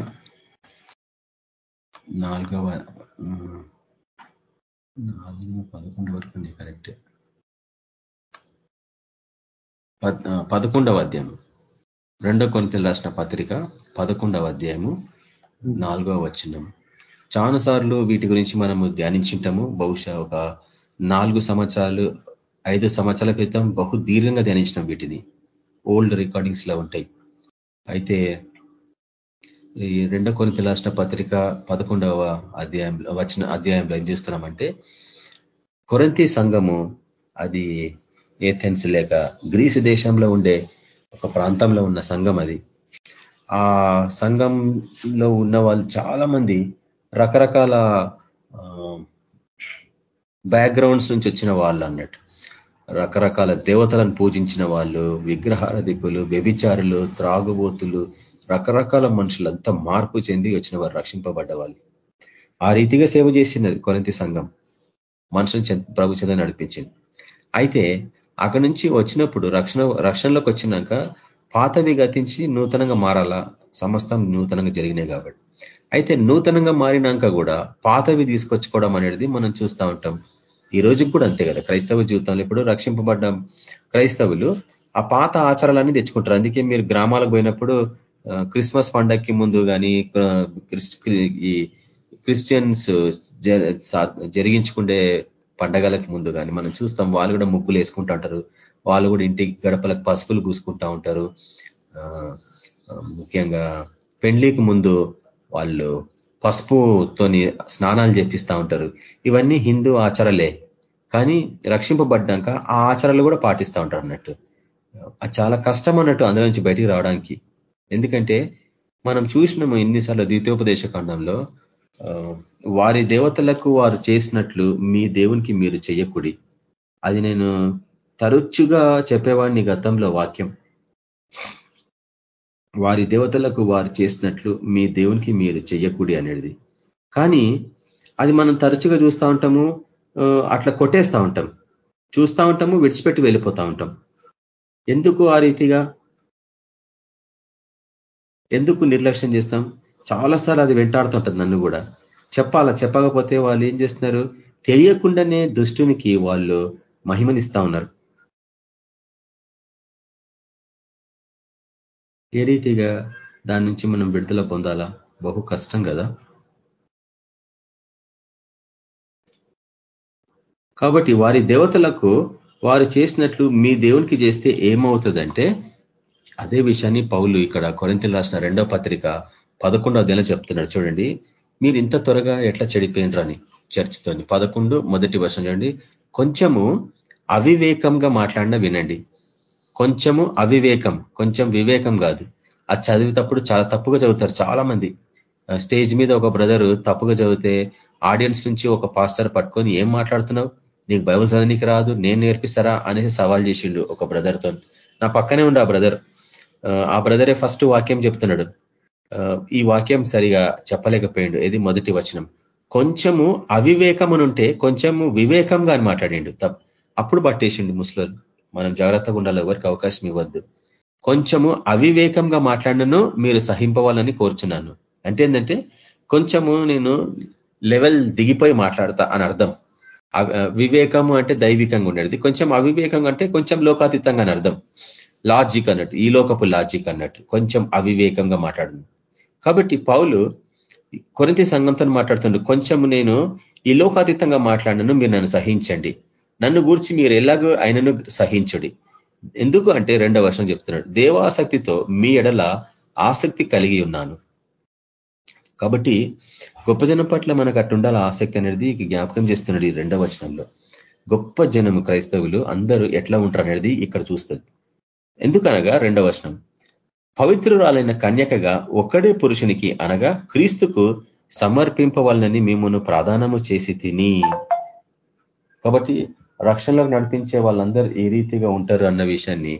నాలుగవ నాలుగు పదకొండు వరకు కరెక్ట్. పదకొండవ అధ్యాయం. రెండో కొనితలు రాసిన పత్రిక పదకొండవ అధ్యాయము నాలుగవ వచనం. చాలాసార్లు వీటి గురించి మనము ధ్యానించింటాము. బహుశా ఒక నాలుగు సంవత్సరాలు ఐదు సంవత్సరాల క్రితం బహు దీర్ఘంగా ధ్యానించినాం వీటిని. ఓల్డ్ రికార్డింగ్స్ లా ఉంటాయి. అయితే ఈ రెండో కొనితలు రాసిన పత్రిక పదకొండవ అధ్యాయంలో వచ్చిన అధ్యాయంలో ఏం చేస్తున్నామంటే కొరంతి సంఘము అది ఏథెన్స్ లేక గ్రీసు దేశంలో ఉండే ఒక ప్రాంతంలో ఉన్న సంఘం అది. ఆ సంఘంలో ఉన్న వాళ్ళు చాలా మంది రకరకాల బ్యాక్గ్రౌండ్స్ నుంచి వచ్చిన వాళ్ళు అన్నట్టు. రకరకాల దేవతలను పూజించిన వాళ్ళు విగ్రహారధికులు వ్యభిచారులు త్రాగుబోతులు రకరకాల మనుషులంతా మార్పు చెంది వచ్చిన వారు రక్షింపబడ్డ వాళ్ళు. ఆ రీతిగా సేవ చేసినది కొనంతి సంఘం. మనుషులు ప్రభు చెంద నడిపించింది. అయితే అక్కడి నుంచి వచ్చినప్పుడు రక్షణ రక్షణలోకి వచ్చినాక పాతవి గతించి నూతనంగా మారాలా? సమస్తం నూతనంగా జరిగినాయి కాబట్టి. అయితే నూతనంగా మారినాక కూడా పాతవి తీసుకొచ్చుకోవడం అనేది మనం చూస్తూ ఉంటాం. ఈ రోజుకి కూడా అంతే కదా. క్రైస్తవ జీవితంలో ఇప్పుడు రక్షింపబడ్డ క్రైస్తవులు ఆ పాత ఆచారాలన్నీ తెచ్చుకుంటారు. అందుకే మీరు గ్రామాలకు పోయినప్పుడు క్రిస్మస్ పండగకి ముందు కానీ ఈ క్రిస్టియన్స్ జరిగించుకుండే పండగలకు ముందు కానీ మనం చూస్తాం వాళ్ళు కూడా ముగ్గులు వేసుకుంటూ ఉంటారు. వాళ్ళు కూడా ఇంటికి గడపలకు పసుపులు పూసుకుంటూ ఉంటారు. ముఖ్యంగా పెండ్లికి ముందు వాళ్ళు పసుపుతోని స్నానాలు చేపిస్తూ ఉంటారు. ఇవన్నీ హిందూ ఆచారాలే. కానీ రక్షింపబడ్డాక ఆ ఆచారాలు కూడా పాటిస్తూ ఉంటారు అన్నట్టు. అది చాలా కష్టం అన్నట్టు అందులో నుంచి బయటికి రావడానికి. ఎందుకంటే మనం చూసినాము ఎన్నిసార్లు ద్వితీయోపదేశ ఖండంలో వారి దేవతలకు వారు చేసినట్లు మీ దేవునికి మీరు చేయకుడి. అది నేను తరచుగా చెప్పేవాడిని గతంలో వాక్యం. వారి దేవతలకు వారు చేసినట్లు మీ దేవునికి మీరు చెయ్యకూడి అనేది కానీ అది మనం తరచుగా చూస్తూ ఉంటాము అట్లా కొట్టేస్తూ ఉంటాం. చూస్తూ ఉంటాము విడిచిపెట్టి వెళ్ళిపోతూ ఉంటాం. ఎందుకు ఆ రీతిగా? ఎందుకు నిర్లక్ష్యం చేస్తాం? చాలాసార్లు అది వెంటాడుతుంటుంది నన్ను కూడా. చెప్పాలా? చెప్పకపోతే వాళ్ళు ఏం చేస్తున్నారు? తెలియకుండానే దుష్టునికి వాళ్ళు మహిమనిస్తా ఉన్నారు. ఏ రీతిగా దాని నుంచి మనం విడుదల పొందాలా? బహు కష్టం కదా. కాబట్టి వారి దేవతలకు వారు చేసినట్లు మీ దేవునికి చేస్తే ఏమవుతుందంటే అదే విషయాన్ని పౌలు ఇక్కడ కొరింతలు రాసిన రెండో పత్రిక పదకొండు నెల చెప్తున్నాడు. చూడండి మీరు ఇంత త్వరగా ఎట్లా చెడిపోయినరని చర్చ్తోని. పదకొండు మొదటి వర్షం చూడండి. కొంచెము అవివేకంగా మాట్లాడిన వినండి. కొంచెము అవివేకం కొంచెం వివేకం కాదు. అది చదివేటప్పుడు చాలా తప్పుగా చదువుతారు చాలా మంది స్టేజ్ మీద ఒక బ్రదర్ తప్పుగా చదివితే ఆడియన్స్ నుంచి ఒక పాస్టర్ పట్టుకొని ఏం మాట్లాడుతున్నావు? నీకు బైబుల్ చదవనికి రాదు నేను నేర్పిస్తారా? అనేసి సవాల్ చేసిండు ఒక బ్రదర్తో నా పక్కనే ఉండు ఆ బ్రదర్. ఆ బ్రదరే ఫస్ట్ వాక్యం చెప్తున్నాడు. ఈ వాక్యం సరిగా చెప్పలేకపోయిండు. ఇది మొదటి వచనం. కొంచెము అవివేకమునుంటే కొంచెము వివేకంగా అని మాట్లాడిండు. అప్పుడు పట్టేసిండు ముస్లిం. మనం జాగ్రత్తగా ఉండాలి. ఎవరికి అవకాశం ఇవ్వద్దు. కొంచెము అవివేకంగా మాట్లాడినను మీరు సహింపవాలని కోరుచున్నాను. అంటే ఏంటంటే కొంచెము నేను లెవెల్ దిగిపోయి మాట్లాడతా అని అర్థం. వివేకము అంటే దైవికంగా ఉండేది. కొంచెం అవివేకంగా అంటే కొంచెం లోకాతీతంగా అని అర్థం. లాజిక్ అన్నట్టు ఈ లోకపు లాజిక్ అన్నట్టు. కొంచెం అవివేకంగా మాట్లాడను. కాబట్టి పౌలు కొరింత సంఘంతో మాట్లాడుతుండు కొంచెం నేను ఈ లోకాతీతంగా మాట్లాడినను మీరు నన్ను సహించండి. నన్ను గూర్చి మీరు ఎలాగో ఆయనను సహించుడి. ఎందుకు అంటే రెండవ వర్షం చెప్తున్నాడు దేవాసక్తితో మీ ఎడల ఆసక్తి కలిగి ఉన్నాను. కాబట్టి గొప్ప జనం పట్ల మనకు అట్టుండాల ఆసక్తి అనేది జ్ఞాపకం చేస్తున్నాడు ఈ రెండవ వచనంలో. గొప్ప జనము క్రైస్తవులు అందరూ ఎట్లా ఉంటారు అనేది ఇక్కడ చూస్తుంది. ఎందుకనగా రెండవ వచనం పవిత్రురాలైన కన్యకగా ఒక్కడే పురుషునికి అనగా క్రీస్తుకు సమర్పింపవాలని మిమ్మల్ని ప్రాధానము చేసి తిని. కాబట్టి రక్షణలోకి నడిపించే వాళ్ళందరూ ఏ రీతిగా ఉంటారు అన్న విషయాన్ని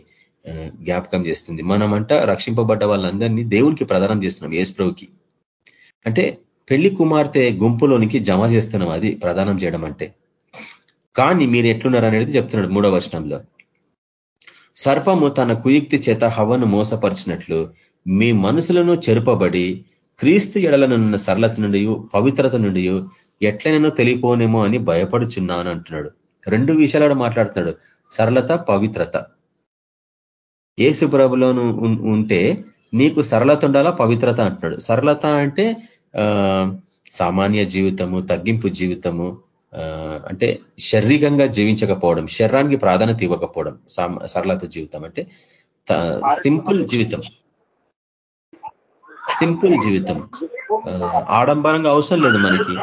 జ్ఞాపకం చేస్తుంది. మనమంట రక్షింపబడ్డ వాళ్ళందరినీ దేవునికి ప్రదానం చేస్తున్నాం ఏసుప్రభుకి అంటే పెళ్ళి కుమార్తె గుంపులోనికి జమ చేస్తున్నాం అది ప్రదానం చేయడం అంటే. కానీ మీరు ఎట్లున్నారు అనేది చెప్తున్నాడు మూడవ వర్షంలో సర్పము తన కుయుక్తి చేత హవను మోసపరిచినట్లు మీ మనసులను చెరుపబడి క్రీస్తు ఎడలనున్న సరళత నుండి పవిత్రత నుండి ఎట్లనైనా తెలియపోనేమో అని భయపడుచున్నాను అంటున్నాడు. రెండు విషయాలు మాట్లాడుతున్నాడు. సరళత పవిత్రత. ఏసు ప్రభులోను ఉంటే నీకు సరళత ఉండాలా పవిత్రత అంటున్నాడు. సరళత అంటే సామాన్య జీవితము తగ్గింపు జీవితము అంటే శారీరకంగా జీవించకపోవడం శరీరానికి ప్రాధాన్యత ఇవ్వకపోవడం సరళత జీవితం. అంటే సింపుల్ జీవితం. సింపుల్ జీవితం. ఆడంబరంగా అవసరం లేదు మనకి.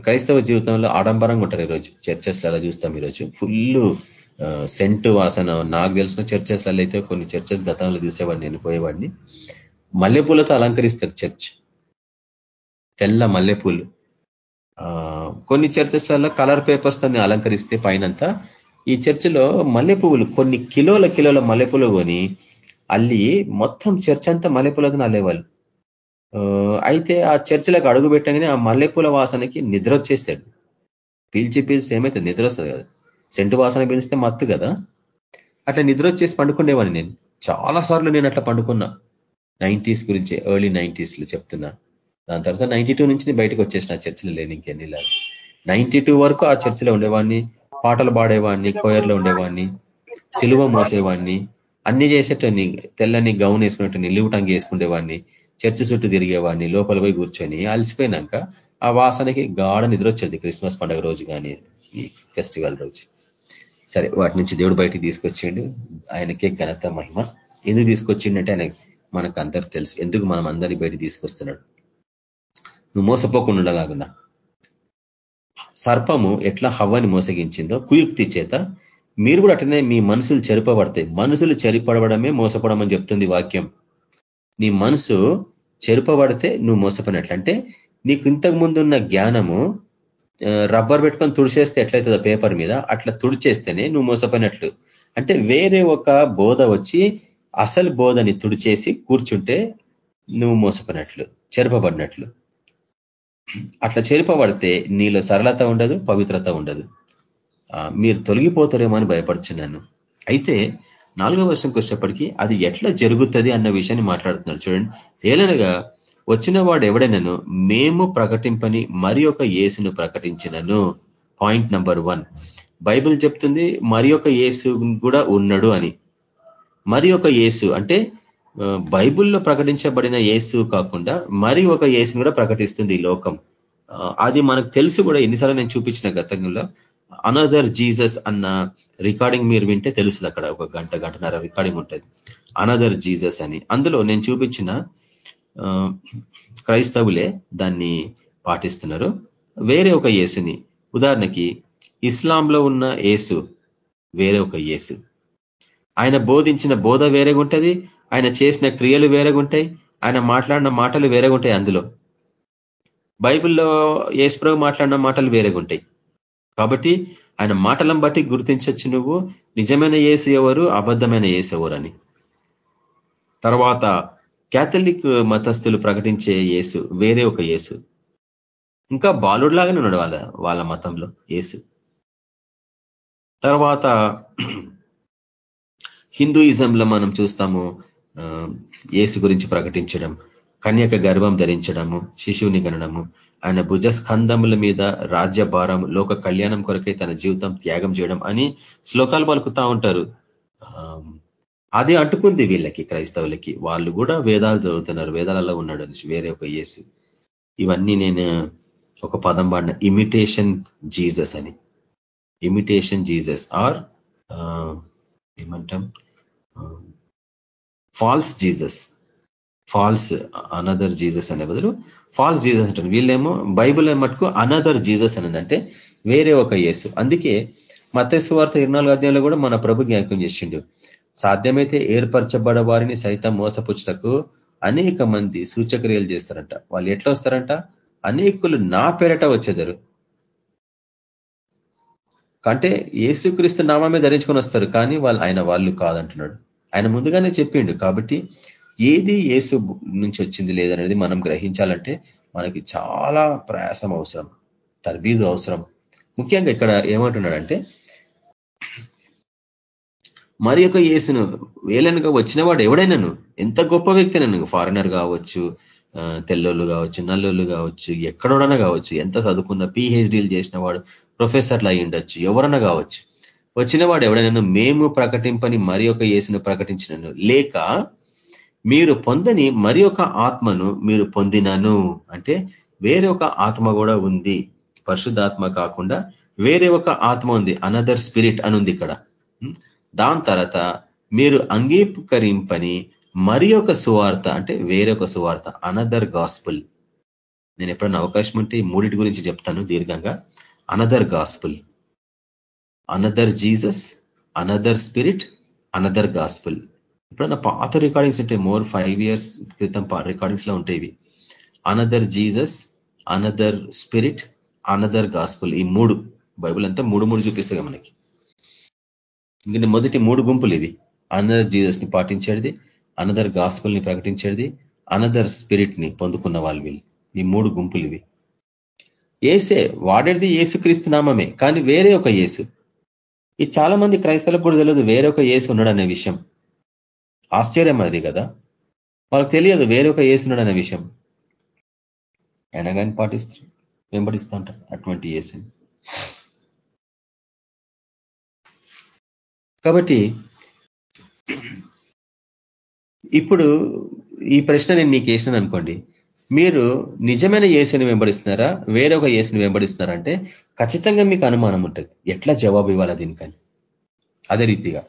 క్రైస్తవ జీవితంలో ఆడంబరంగా ఉంటారు ఈరోజు చర్చెస్లలో చూస్తాం ఈరోజు. ఫుల్ సెంటు వాసన నాకు తెలిసిన చర్చెస్లలో అయితే కొన్ని చర్చెస్ గతంలో చూసేవాడిని నేను పోయేవాడిని. మల్లెపూలతో అలంకరిస్తారు చర్చ్. తెల్ల మల్లెపూలు. కొన్ని చర్చెస్లలో కలర్ పేపర్స్తో అలంకరిస్తే పైనంతా ఈ చర్చిలో మల్లె పువ్వులు కొన్ని కిలోల కిలోల మల్లెపూలు కొని అల్లి మొత్తం చర్చ్ అంతా మల్లెపూలతో అల్లేవాళ్ళు. అయితే ఆ చర్చిలకు అడుగు పెట్టగానే ఆ మల్లెపూల వాసనకి నిద్ర వచ్చేస్తాడు. పీల్చి పీల్చి ఏమైతే నిద్ర వస్తుంది కదా. సెంటు వాసన పీలిస్తే మత్తు కదా. అట్లా నిద్ర వచ్చేసి పండుకునేవాడిని నేను. చాలా సార్లు నేను అట్లా పండుకున్నా. నైంటీస్ గురించి ఎర్లీ నైంటీస్లో చెప్తున్నా. దాని తర్వాత నైన్టీ నుంచి బయటకు వచ్చేసిన చర్చిలో లేని ఇంకెన్ని నైన్టీ వరకు ఆ చర్చిలో ఉండేవాడిని పాటలు పాడేవాడిని కోయర్లో ఉండేవాడిని సిలువ మోసేవాడిని అన్ని చేసేటన్ని తెల్లని గౌన్ వేసుకున్నట్టు నిలువుటంగి వేసుకునేవాడిని చర్చి చుట్టూ తిరిగేవాడిని లోపల పోయి కూర్చొని అలసిపోయినాక ఆ వాసనకి గాఢ నిద్ర వచ్చేది క్రిస్మస్ పండుగ రోజు కానీ ఈ ఫెస్టివల్ రోజు. సరే వాటి నుంచి దేవుడు బయటికి తీసుకొచ్చిండు. ఆయనకే ఘనత మహిమ. ఎందుకు తీసుకొచ్చిండంటే ఆయన మనకు అందరు తెలుసు. ఎందుకు మనం అందరినీ బయట తీసుకొస్తున్నాడు? నువ్వు మోసపోకుండా ఉండలాగున్నా. సర్పము ఎట్లా హవ్వని మోసగించిందో కుయుక్తి చేత మీరు కూడా అట్లనే మీ మనసులు చెరుపబడతాయి. మనసులు చెరిపడవడమే మోసపడమని అని చెప్తుంది వాక్యం. నీ మనసు చెరుపబడితే నువ్వు మోసపోయినట్లు. అంటే నీకు ఇంతకు ముందున్న జ్ఞానము రబ్బర్ పెట్టుకొని తుడిచేస్తే ఎట్లయితుందో పేపర్ మీద అట్లా తుడిచేస్తేనే నువ్వు మోసపోయినట్లు. అంటే వేరే ఒక బోధ వచ్చి అసలు బోధని తుడిచేసి కూర్చుంటే నువ్వు మోసపోయినట్లు చెరపబడినట్లు. అట్లా చేరిపబడితే నీలో సరళత ఉండదు పవిత్రత ఉండదు. మీరు తొలగిపోతారేమో అని భయపడుచున్నాను అయితే నాలుగో వర్షంకి వచ్చేప్పటికీ అది ఎట్లా జరుగుతుంది అన్న విషయాన్ని మాట్లాడుతున్నారు చూడండి. ఏలనగా వచ్చిన వాడు ఎవడైనాను మేము ప్రకటింపని మరి ఒక ఏసును ప్రకటించినను. Point number one. బైబిల్ చెప్తుంది మరి ఒక ఏసు కూడా ఉన్నాడు అని. మరి ఒక ఏసు అంటే బైబుల్లో ప్రకటించబడిన ఏసు కాకుండా మరి ఒక ఏసును కూడా ప్రకటిస్తుంది ఈ లోకం. అది మనకు తెలుసు కూడా. ఎన్నిసార్లు నేను చూపించిన గతంలో అనదర్ జీసస్ అన్న రికార్డింగ్ మీరు వింటే తెలుస్తుంది అక్కడ. ఒక గంట గంటన్నర రికార్డింగ్ ఉంటుంది. అనదర్ జీసస్ అని. అందులో నేను చూపించిన క్రైస్తవులే దాన్ని పాటిస్తున్నారు. వేరే ఒక యేసుని. ఉదాహరణకి ఇస్లాంలో ఉన్న యేసు వేరే ఒక యేసు. ఆయన బోధించిన బోధ వేరేగా ఉంటుంది ఆయన చేసిన క్రియలు వేరేగుంటాయి ఆయన మాట్లాడిన మాటలు వేరేగుంటాయి అందులో. బైబిల్లో ఏసుప్రభు మాట్లాడిన మాటలు వేరేగుంటాయి. కాబట్టి ఆయన మాటలను బట్టి గుర్తించచ్చు నువ్వు నిజమైన ఏసు ఎవరు అబద్ధమైన ఏసు అని తర్వాత క్యాథలిక్ మతస్థులు ప్రకటించే యేసు వేరే ఒక యేసు. ఇంకా బాలుడిలాగానే ఉన్నాడు వాళ్ళ వాళ్ళ మతంలో యేసు. తర్వాత హిందూయిజంలో మనం చూస్తాము ఏసు గురించి ప్రకటించడం కన్యక గర్భం ధరించడము శిశువుని గనడము ఆయన భుజస్కంధముల మీద రాజ్య భారం లోక కళ్యాణం కొరకై తన జీవితం త్యాగం చేయడం అని శ్లోకాలు పలుకుతా ఉంటారు. అది అంటుకుంది వీళ్ళకి క్రైస్తవులకి. వాళ్ళు కూడా వేదాలు చదువుతున్నారు వేదాలలో ఉన్నాడు వేరే ఒక యేసు. ఇవన్నీ నేను ఒక పదం వాడిన ఇమిటేషన్ జీసస్ అని. ఇమిటేషన్ జీసస్ ఆర్ ఏమంటాం? False Jesus false another Jesus అనే బదులు ఫాల్స్ జీసస్ అంటారు. వీళ్ళేమో బైబుల్ మటుకు అనదర్ జీసస్ అని అంటే వేరే ఒక యేసు. అందుకే మతస్వార్థ ఇరవై అధ్యాయంలో కూడా మన ప్రభు జ్ఞాపకం చేసిండు. సాధ్యమైతే ఏర్పరచబడ వారిని సైతం మోసపుచ్చటకు అనేక మంది సూచక్రియలు చేస్తారంట. వాళ్ళు ఎట్లా వస్తారంట? అనేకులు నా పేరట వచ్చేదారు. అంటే ఏసుక్రీస్తు నామామే ధరించుకొని వస్తారు. కానీ వాళ్ళు ఆయన వాళ్ళు కాదంటున్నాడు. ఆయన ముందుగానే చెప్పిండు కాబట్టి ఏది ఏసు నుంచి వచ్చింది లేదనేది మనం గ్రహించాలంటే మనకి చాలా ప్రయాసం అవసరం తర్బీదు అవసరం. ముఖ్యంగా ఇక్కడ ఏమంటున్నాడంటే మరి యొక్క యేసును వేలనుగా వచ్చిన వాడు ఎవడైనాను? ఎంత గొప్ప వ్యక్తి నన్ను ఫారినర్ కావచ్చు తెల్లోళ్ళు కావచ్చు నల్లోళ్ళు కావచ్చు ఎక్కడోడన్నా కావచ్చు ఎంత చదువుకున్న పిహెచ్డీలు చేసిన వాడు ప్రొఫెసర్లు అయి ఉండొచ్చు ఎవరన్నా కావచ్చు. వచ్చిన వాడు ఎవడైనా మేము ప్రకటింపని మరి ఒక యేసును ప్రకటించినను. లేక మీరు పొందని మరి ఒక ఆత్మను మీరు పొందినను. అంటే వేరే ఒక ఆత్మ కూడా ఉంది. పరిశుద్ధాత్మ కాకుండా వేరే ఒక ఆత్మ ఉంది. అనదర్ స్పిరిట్ అనుంది ఇక్కడ. దాని తర్వాత మీరు అంగీకరింపని మరి ఒక సువార్త అంటే వేరొక సువార్త అనదర్ గాస్పుల్ నేను ఎప్పుడన్నా అవకాశం ఉంటే మూడింటి గురించి చెప్తాను దీర్ఘంగా. Another gospel another Jesus another spirit another gospel ఎప్పుడన్నా పాత రికార్డింగ్స్ ఉంటాయి మోర్ ఫైవ్ ఇయర్స్ క్రితం రికార్డింగ్స్లో ఉంటాయి another Jesus another spirit another gospel ఈ మూడు బైబుల్ అంతా మూడు మూడు చూపిస్తాయి మనకి. ఎందుకంటే మొదటి మూడు గుంపులు ఇవి. అనదర్ జీసస్ని పాటించేది అనదర్ గాస్పుల్ని ప్రకటించేది అనదర్ స్పిరిట్ని పొందుకున్న వాళ్ళు వీళ్ళు. ఈ మూడు గుంపులు ఇవి. ఏసే వాడేది ఏసుక్రీస్తు నామమే కానీ వేరే ఒక ఏసు ఈ చాలా మంది క్రైస్తవులకు కూడా తెలియదు వేరొక ఏసున్నాడు ఏసు ఉన్నాడు అనే విషయం. ఆశ్చర్యం అది కదా. వాళ్ళకి తెలియదు వేరొక ఏసున్నాడు అనే విషయం. అయినా కానీ పాటిస్తారు. వెంబడిస్తూ ఉంటారు అటువంటి ఏసుని కాబట్టి ఇప్పుడు ఈ ప్రశ్న నేను నీకు వేసినాను అనుకోండి. మీరు నిజమైన ఏసుని వెంబడిస్తున్నారా? వేరొక ఏసుని వెంబడిస్తున్నారా అంటే ఖచ్చితంగా మీకు అనుమానం ఉంటుంది. ఎట్లా జవాబు ఇవ్వాలా దీనికని? అదే రీతిగా.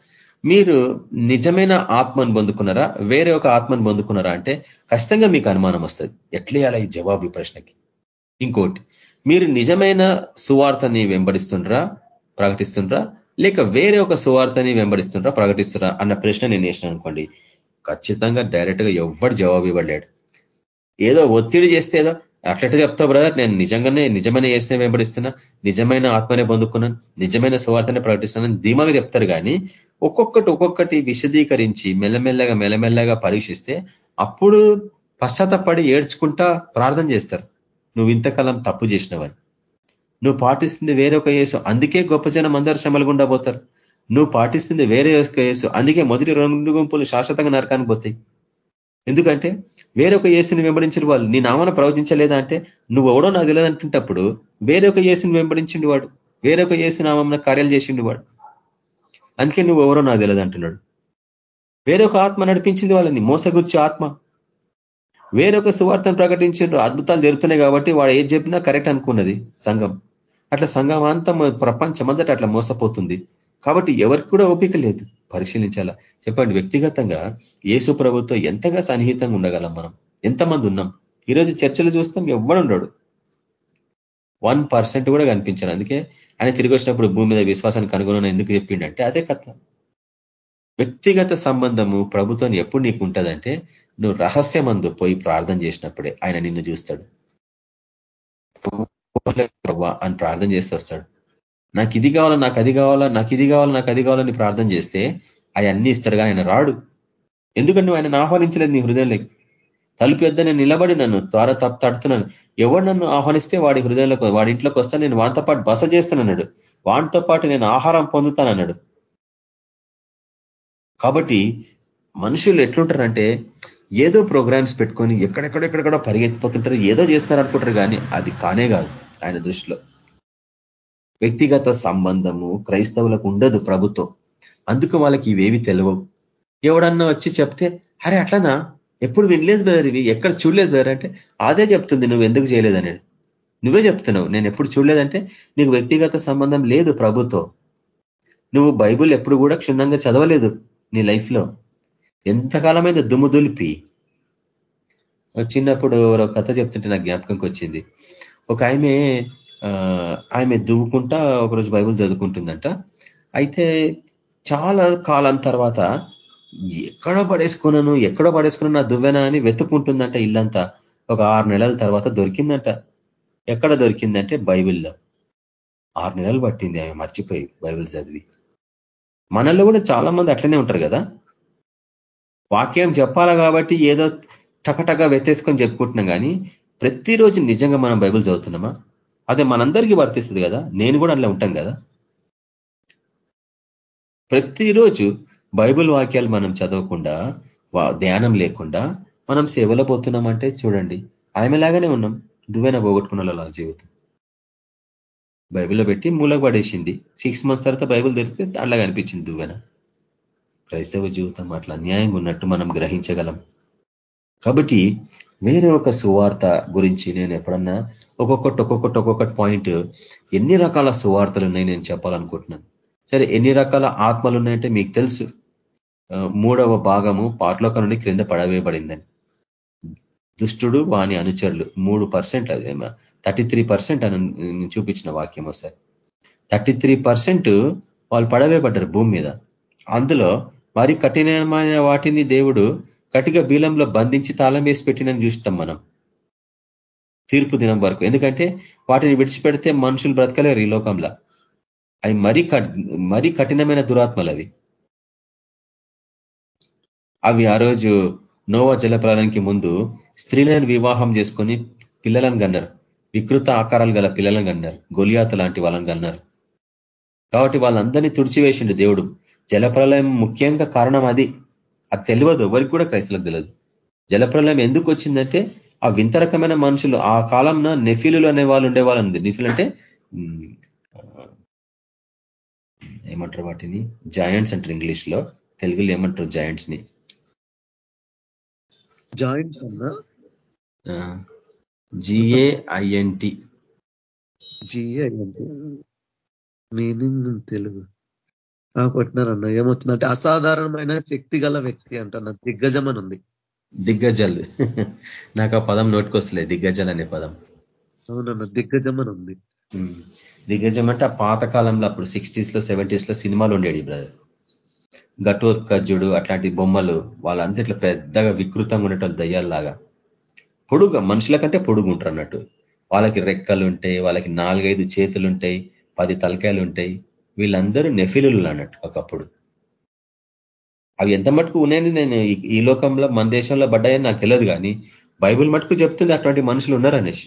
మీరు నిజమైన ఆత్మను పొందుకున్నారా? వేరే ఒక ఆత్మను పొందుకున్నారా అంటే ఖచ్చితంగా మీకు అనుమానం వస్తుంది. ఎట్లేయాలా ఈ జవాబు ఈ ప్రశ్నకి? ఇంకోటి మీరు నిజమైన సువార్తని వెంబడిస్తుండ్రా? ప్రకటిస్తుండ్రా? లేక వేరే ఒక సువార్తని వెంబడిస్తుండ్రా? ప్రకటిస్తురా అన్న ప్రశ్న నేను వేసిన అనుకోండి ఖచ్చితంగా డైరెక్ట్గా ఎవ్వరు జవాబు ఇవ్వలేడు. ఏదో ఒత్తిడి చేస్తే ఏదో అట్లట్టు చెప్తావు బ్రదర్ నేను నిజంగానే నిజమైన ఏసునే వెంబడిస్తున్నా నిజమైన ఆత్మనే పొందుకున్నాను నిజమైన సువార్తనే ప్రకటిస్తున్నాను ధీమాగా చెప్తారు కానీ ఒక్కొక్కటి ఒక్కొక్కటి విశదీకరించి మెల్లమెల్లగా మెల్లమెల్లగా పరీక్షిస్తే అప్పుడు పశ్చాత్తపడి ఏడ్చుకుంటా ప్రార్థన చేస్తారు. నువ్వు ఇంతకాలం తప్పు చేసినవని నువ్వు పాటిస్తుంది వేరొక యేసు అందుకే గొప్ప జనం అందరూ శ్రమలుగుండా పోతారు. నువ్వు పాటిస్తుంది వేరే ఒక యేసు అందుకే మొదటి రెండు గుంపులు శాశ్వతంగా నరకానికి పోతాయి. ఎందుకంటే వేరొక యేసుని వెంబడించిన వాళ్ళు నీ నామన ప్రవచించలేదా అంటే నువ్వు ఎవడో నాకు తెలియదంటుంటప్పుడు వేరొక యేసుని వెంబడించిండు వాడు వేరొక యేసు నామం కార్యాలు చేసిండు వాడు అందుకే నువ్వు ఎవరో నాకు తెలియదు అంటున్నాడు వేరొక ఆత్మ నడిపించింది వాళ్ళని మోసగుచ్చి ఆత్మ. వేరొక సువార్తను ప్రకటించిండ్రు అద్భుతాలు జరుగుతున్నాయి కాబట్టి వాడు ఏది చెప్పినా కరెక్ట్ అనుకున్నది సంఘం. అట్లా సంఘం అంతా ప్రపంచం అంతటా అట్లా మోసపోతుంది. కాబట్టి ఎవరికి కూడా ఓపిక లేదు. పరిశీలించాలా? చెప్పండి వ్యక్తిగతంగా ఏసు ప్రభుత్వం ఎంతగా సన్నిహితంగా ఉండగలం మనం? ఎంతమంది ఉన్నాం? ఈరోజు చర్చలు చూస్తాం ఎవ్వడుండడు వన్ పర్సెంట్ కూడా కనిపించారు. అందుకే ఆయన తిరిగి వచ్చినప్పుడు భూమి మీద విశ్వాసాన్ని కనుగొన ఎందుకు చెప్పిండంటే అదే కథ. వ్యక్తిగత సంబంధము ప్రభుత్వం ఎప్పుడు నీకు ఉంటుందంటే నువ్వు రహస్యమందు పోయి ప్రార్థన చేసినప్పుడే ఆయన నిన్ను చూస్తాడు. అని ప్రార్థన చేస్తూ వస్తాడు. నాకు ఇది కావాలా నాకు అది కావాలా నాకు ఇది కావాలా నాకు అది కావాలని ప్రార్థన చేస్తే అవన్నీ ఇస్తాడుగా ఆయన రాడు. ఎందుకంటే నువ్వు ఆయన ఆహ్వానించలేదు నీ హృదయంలోకి తలుపు యొద్ద నేను నిలబడి నన్ను త్వర తప్పు తడుతున్నాను. ఎవడు నన్ను ఆహ్వానిస్తే వాడి హృదయంలోకి వాడి ఇంట్లోకి వస్తా నేను వానితో పాటు బస చేస్తానన్నాడు. వాటితో పాటు నేను ఆహారం పొందుతానన్నాడు. కాబట్టి మనుషులు ఎట్లుంటారంటే ఏదో ప్రోగ్రామ్స్ పెట్టుకొని ఎక్కడెక్కడెక్కడెక్కడ పరిగెత్తిపోతుంటారు ఏదో చేస్తున్నారు అనుకుంటారు కానీ అది కానే కాదు ఆయన దృష్టిలో. వ్యక్తిగత సంబంధము క్రైస్తవులకు ఉండదు ప్రభుత్వం. అందుకు వాళ్ళకి ఇవేవి తెలియవు ఎవడన్నా వచ్చి చెప్తే అరే అట్లనా? ఎప్పుడు వినలేదు బ్రదర్ ఇవి? ఎక్కడ చూడలేదు బ్రదర్? అంటే అదే చెప్తుంది నువ్వు ఎందుకు చేయలేదనేది నువ్వే చెప్తున్నావు నేను ఎప్పుడు చూడలేదంటే నీకు వ్యక్తిగత సంబంధం లేదు ప్రభుత్వం. నువ్వు బైబుల్ ఎప్పుడు కూడా క్షుణ్ణంగా చదవలేదు నీ లైఫ్లో. ఎంతకాలమైంది దుమ్ము దులిపి? చిన్నప్పుడు ఒక కథ చెప్తుంటే నాకు జ్ఞాపకంకి వచ్చింది. ఒక ఆమె ఆమె దువ్వుకుంటా ఒకరోజు బైబుల్ చదువుకుంటుందంట. అయితే చాలా కాలం తర్వాత ఎక్కడ పడేసుకున్నాను ఎక్కడో పడేసుకున్నాను నా దువ్వెనా అని వెతుక్కుంటుందంట ఇల్లంతా. ఒక ఆరు నెలల తర్వాత దొరికిందంట. ఎక్కడ దొరికిందంటే బైబిల్లో. ఆరు నెలలు పట్టింది ఆమె మర్చిపోయి బైబిల్ చదివి. మనల్లో కూడా చాలా మంది అట్లనే ఉంటారు కదా. వాక్యం చెప్పాలా కాబట్టి ఏదో టకటగా వెతేసుకొని చెప్పుకుంటున్నాం కానీ ప్రతిరోజు నిజంగా మనం బైబిల్ చదువుతున్నామా? అదే మనందరికీ వర్తిస్తుంది కదా. నేను కూడా అట్లా ఉంటాం కదా. ప్రతిరోజు బైబిల్ వాక్యాలు మనం చదవకుండా ధ్యానం లేకుండా మనం సేవలో పోతున్నామంటే చూడండి ఆమెలాగానే ఉన్నాం. దువ్వెన పోగొట్టుకున్న జీవితం. బైబిల్లో పెట్టి మూలకు పడేసింది. సిక్స్ మంత్స్ తర్వాత బైబిల్ తెరిస్తే అట్లా అనిపించింది దువ్వెన. క్రైస్తవ జీవితం అట్లా అన్యాయంగా ఉన్నట్టు మనం గ్రహించగలం. కాబట్టి వేరే ఒక సువార్త గురించి నేను ఎప్పుడన్నా ఒక్కొక్కటి ఒక్కొక్కటి ఒక్కొక్కటి పాయింట్ ఎన్ని రకాల సువార్తలు ఉన్నాయి నేను చెప్పాలనుకుంటున్నాను. సరే ఎన్ని రకాల ఆత్మలు ఉన్నాయంటే మీకు తెలుసు. మూడవ భాగము పాటలోక నుండి క్రింద పడవేయబడిందని. దుష్టుడు వాని అనుచరులు మూడు పర్సెంట్ థర్టీ త్రీ పర్సెంట్ అని చూపించిన వాక్యం ఒకసారి. థర్టీ త్రీ పర్సెంట్ వాళ్ళు పడవేయబడ్డారు భూమి మీద. అందులో మరి కఠినమైన వాటిని దేవుడు కటిక బీలంలో బంధించి తాళం వేసి పెట్టినని చూస్తాం మనం. తీర్పు దినం వరకు. ఎందుకంటే వాటిని విడిచిపెడితే మనుషులు బ్రతకలేరు ఈ లోకంలో. అవి మరీ మరీ కఠినమైన దురాత్మలు అవి. అవి ఆ రోజు నోవా జలప్రాలానికి ముందు స్త్రీలను వివాహం చేసుకొని పిల్లలను గన్నారు వికృత ఆకారాలు గల పిల్లలను కన్నారు. గొలియాత లాంటి వాళ్ళని కన్నారు. కాబట్టి వాళ్ళందరినీ తుడిచివేసిండు దేవుడు. జలప్రలయం ముఖ్యంగా కారణం అది. అది తెలియదు. ఎవరికి కూడా క్రైస్తలకు తెలియదు. జలప్రలయం ఎందుకు వచ్చిందంటే ఆ వింత రకమైన మనుషులు ఆ కాలంలో నెఫిలు అనే వాళ్ళు ఉండేవాళ్ళు నెఫిల్ అంటే ఏమంటారు వాటిని? జాయింట్స్ అంటారు ఇంగ్లీష్లో. తెలుగులో ఏమంటారు జాయింట్స్ని? జాయింట్స్ అన్నా? G A I N T G A I N T meaning Telugu. కొట్టినారన్న. ఏమవుతుందంటే అసాధారణమైన శక్తి గల వ్యక్తి అంటున్న దిగ్గజం అని ఉంది దిగ్గజల్. నాకు ఆ పదం నోటుకొస్తలే దిగ్గజల్ అనే పదం. అవునన్న దిగ్గజం అని ఉంది. దిగ్గజం అంటే ఆ పాత కాలంలో అప్పుడు సిక్స్టీస్లో సెవెంటీస్లో సినిమాలు ఉండేవి బ్రదర్. ఘటోత్కజుడు అట్లాంటి బొమ్మలు వాళ్ళంతా ఇట్లా పెద్దగా వికృతంగా ఉండేటోళ్ళు దయ్యాల్లాగా. పొడుగు మనుషుల కంటే పొడుగు ఉంటారు అన్నట్టు. వాళ్ళకి రెక్కలు ఉంటాయి వాళ్ళకి నాలుగైదు చేతులు ఉంటాయి పది తలకాయలు ఉంటాయి వీళ్ళందరూ నెఫిలు అన్నట్టు ఒకప్పుడు. అవి ఎంత మటుకు ఉన్నాయని నేను ఈ లోకంలో మన దేశంలో పడ్డాయని నాకు తెలియదు కానీ బైబుల్ మటుకు చెప్తుంది అటువంటి మనుషులు ఉన్నారు అనేష్.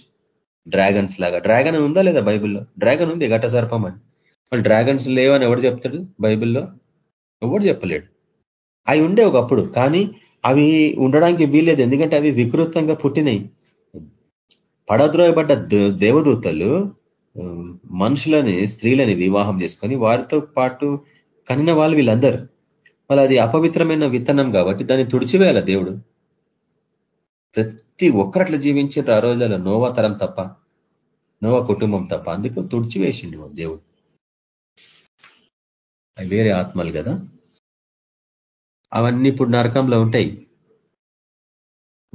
డ్రాగన్స్ లాగా. డ్రాగన్ ఉందా లేదా బైబిల్లో? డ్రాగన్ ఉంది ఘట సర్పం అని. వాళ్ళు డ్రాగన్స్ లేవని ఎవడు చెప్తాడు బైబిల్లో? ఎవడు చెప్పలేడు. అవి ఉండే ఒకప్పుడు కానీ అవి ఉండడానికి వీల్లేదు. ఎందుకంటే అవి వికృతంగా పుట్టినాయి. పడద్రోయబడ్డ దేవదూతలు మనుషులని స్త్రీలని వివాహం చేసుకొని వారితో పాటు కనిన వాళ్ళు వీళ్ళందరూ. మళ్ళీ అది అపవిత్రమైన విత్తనం కాబట్టి దాన్ని తుడిచివేయాల దేవుడు. ప్రతి ఒక్కరట్లా జీవించారు ఆ రోజులలో నోవా తరం తప్ప నోవా కుటుంబం తప్ప. అందుకు తుడిచివేసిండు దేవుడు. అవి వేరే ఆత్మలు కదా. అవన్నీ ఇప్పుడు నరకంలో ఉంటాయి.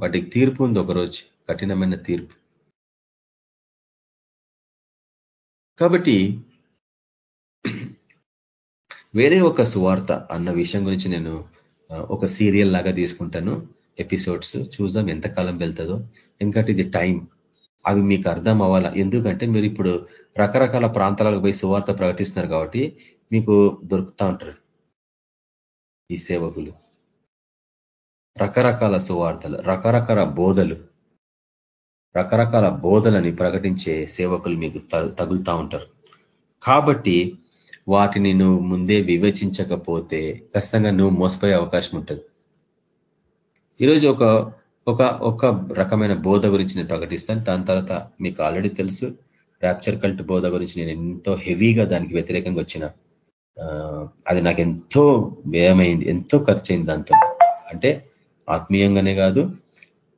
వాటికి తీర్పు ఉంది ఒకరోజు కఠినమైన తీర్పు. కాబట్టి వేరే ఒక సువార్త అన్న విషయం గురించి నేను ఒక సీరియల్ లాగా తీసుకుంటాను. ఎపిసోడ్స్ చూద్దాం ఎంతకాలం వెళ్తుందో. ఎందుకంటే ఇది టైం అవి మీకు అర్థం అవ్వాలా? ఎందుకంటే మీరు ఇప్పుడు రకరకాల ప్రాంతాలకు పోయి సువార్త ప్రకటిస్తున్నారు కాబట్టి మీకు దొరుకుతూ ఉంటారు ఈ సేవకులు. రకరకాల సువార్తలు రకరకాల బోధలు రకరకాల బోధలని ప్రకటించే సేవకులు మీకు తగులుతూ ఉంటారు. కాబట్టి వాటిని నువ్వు ముందే వివేచించకపోతే ఖచ్చితంగా నువ్వు మోసపోయే అవకాశం ఉంటుంది. ఈరోజు ఒక ఒక ఒక రకమైన బోధ గురించి నేను ప్రకటిస్తాను. దాని తర్వాత మీకు ఆల్రెడీ తెలుసు ర్యాప్చర్ కల్ట్ బోధ గురించి నేను ఎంతో హెవీగా దానికి వ్యతిరేకంగా వచ్చిన అది నాకు ఎంతో వ్యయమైంది ఎంతో ఖర్చు అయింది దాంతో. అంటే ఆత్మీయంగానే కాదు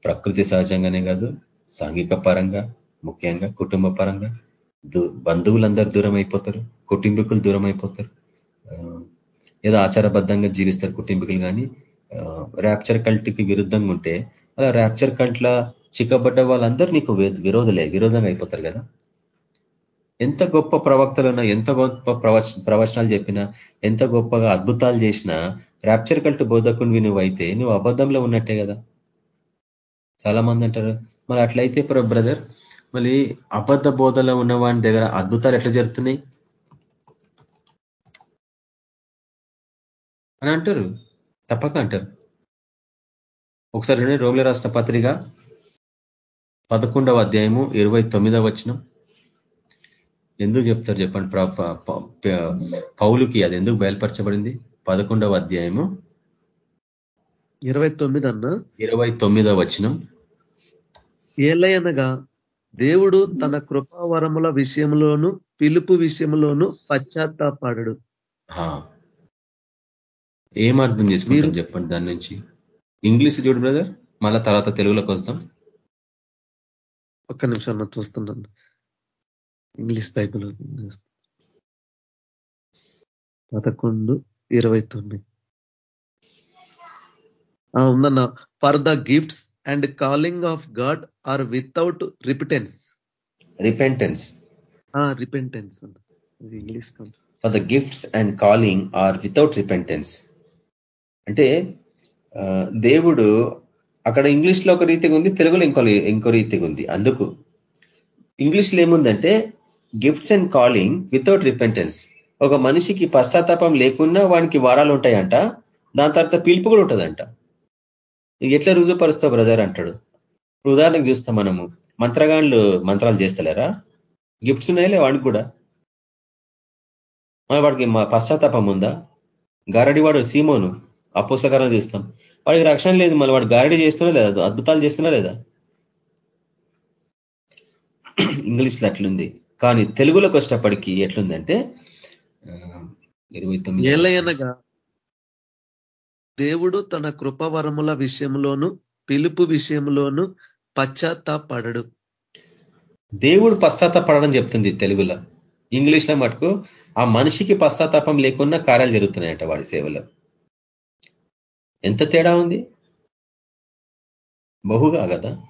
ప్రకృతి సహజంగానే కాదు సాంఘిక పరంగా ముఖ్యంగా కుటుంబ పరంగా బంధువులందరూ దూరం అయిపోతారు కుటుంబీకులు దూరం అయిపోతారు ఏదో ఆచారబద్ధంగా జీవిస్తారు కుటుంబీకులు కానీ ర్యాప్చర్ కల్ట్కి విరుద్ధంగా ఉంటే అలా ర్యాప్చర్ కల్ట్ల చిక్కబడ్డ వాళ్ళందరూ నీకు విరోధలే విరోధంగా అయిపోతారు కదా. ఎంత గొప్ప ప్రవక్తలున్నా ఎంత గొప్ప ప్రవచనాలు చెప్పినా ఎంత గొప్పగా అద్భుతాలు చేసినా ర్యాప్చర్ కల్ట్ బోధకునివి నువ్వు అయితే నువ్వు అబద్ధంలో ఉన్నట్టే కదా. చాలా మంది అంటారు మరి అట్లయితే బ్రదర్ మళ్ళీ అబద్ధ బోధలో ఉన్న వాని దగ్గర అద్భుతాలు ఎట్లా జరుగుతున్నాయి? అని అంటారు. తప్పక అంటారు. ఒకసారి రోగుల రాష్ట్ర పత్రిక పదకొండవ అధ్యాయము ఇరవై తొమ్మిదవ వచనం. ఎందుకు చెప్తారు చెప్పండి? పౌలుకి అది ఎందుకు బయలుపరచబడింది? పదకొండవ అధ్యాయము ఇరవై తొమ్మిది అన్న? ఇరవై తొమ్మిదవ వచనం. ఏలయనగా దేవుడు తన కృపావరముల విషయంలోను పిలుపు విషయంలోను పశ్చాత్తాపడు ఏం అర్థం చేసుకుంటాం చెప్పండి దాని నుంచి? ఇంగ్లీష్ చూడు బ్రదర్ మళ్ళా తర్వాత తెలుగులోకి వస్తాం. ఒక్క నిమిషం నా చూస్తున్నాను ఇంగ్లీష్ బైబుల్ పదకొండు ఇరవై తొమ్మిది. ఉందన్న for the gifts and calling of God are without repentance repentance repentance English for the gifts and calling are without repentance అంటే దేవుడు అక్కడ ఇంగ్లీష్లో ఒక రీతిగా ఉంది తెలుగులో ఇంకో ఇంకో రీతిగా ఉంది. అందుకు ఇంగ్లీష్లో ఏముందంటే gifts and calling without repentance ఒక మనిషికి పశ్చాత్తాపం లేకున్నా వానికి వారాలు ఉంటాయంట దాని తర్వాత పిలుపు కూడా ఉంటుందంట. ఎట్లా రుజువుపరుస్తావు బ్రదర్ అంటాడు. ఉదాహరణకు చూస్తాం మనము. మంత్రగాళ్ళు మంత్రాలు చేస్తలేరా? గిఫ్ట్స్ ఉన్నాయలే వాడికి కూడా? మన వాడికి పశ్చాత్తాపం ఉందా? గారడివాడు సీమోను అపోస్లకరం చూస్తాం. వాడికి రక్షణ లేదు మళ్ళీ వాడు గారడి చేస్తున్నా లేదా? అద్భుతాలు చేస్తున్నా లేదా? ఇంగ్లీష్లో అట్లుంది. కానీ తెలుగులోకి వచ్చేటప్పటికీ ఎట్లుందంటే ఇరవై తొమ్మిది. దేవుడు తన కృపవరముల విషయంలోను పిలుపు విషయంలోను పశ్చాత్తాపడడు దేవుడు పశ్చాత్తాపడడం చెప్తుంది తెలుగులో. ఇంగ్లీష్లో మటుకు ఆ మనిషికి పశ్చాత్తాపం లేకుండా కార్యాలు జరుగుతున్నాయట వాడి సేవలో. ఎంత తేడా ఉంది? బహుగా కదా?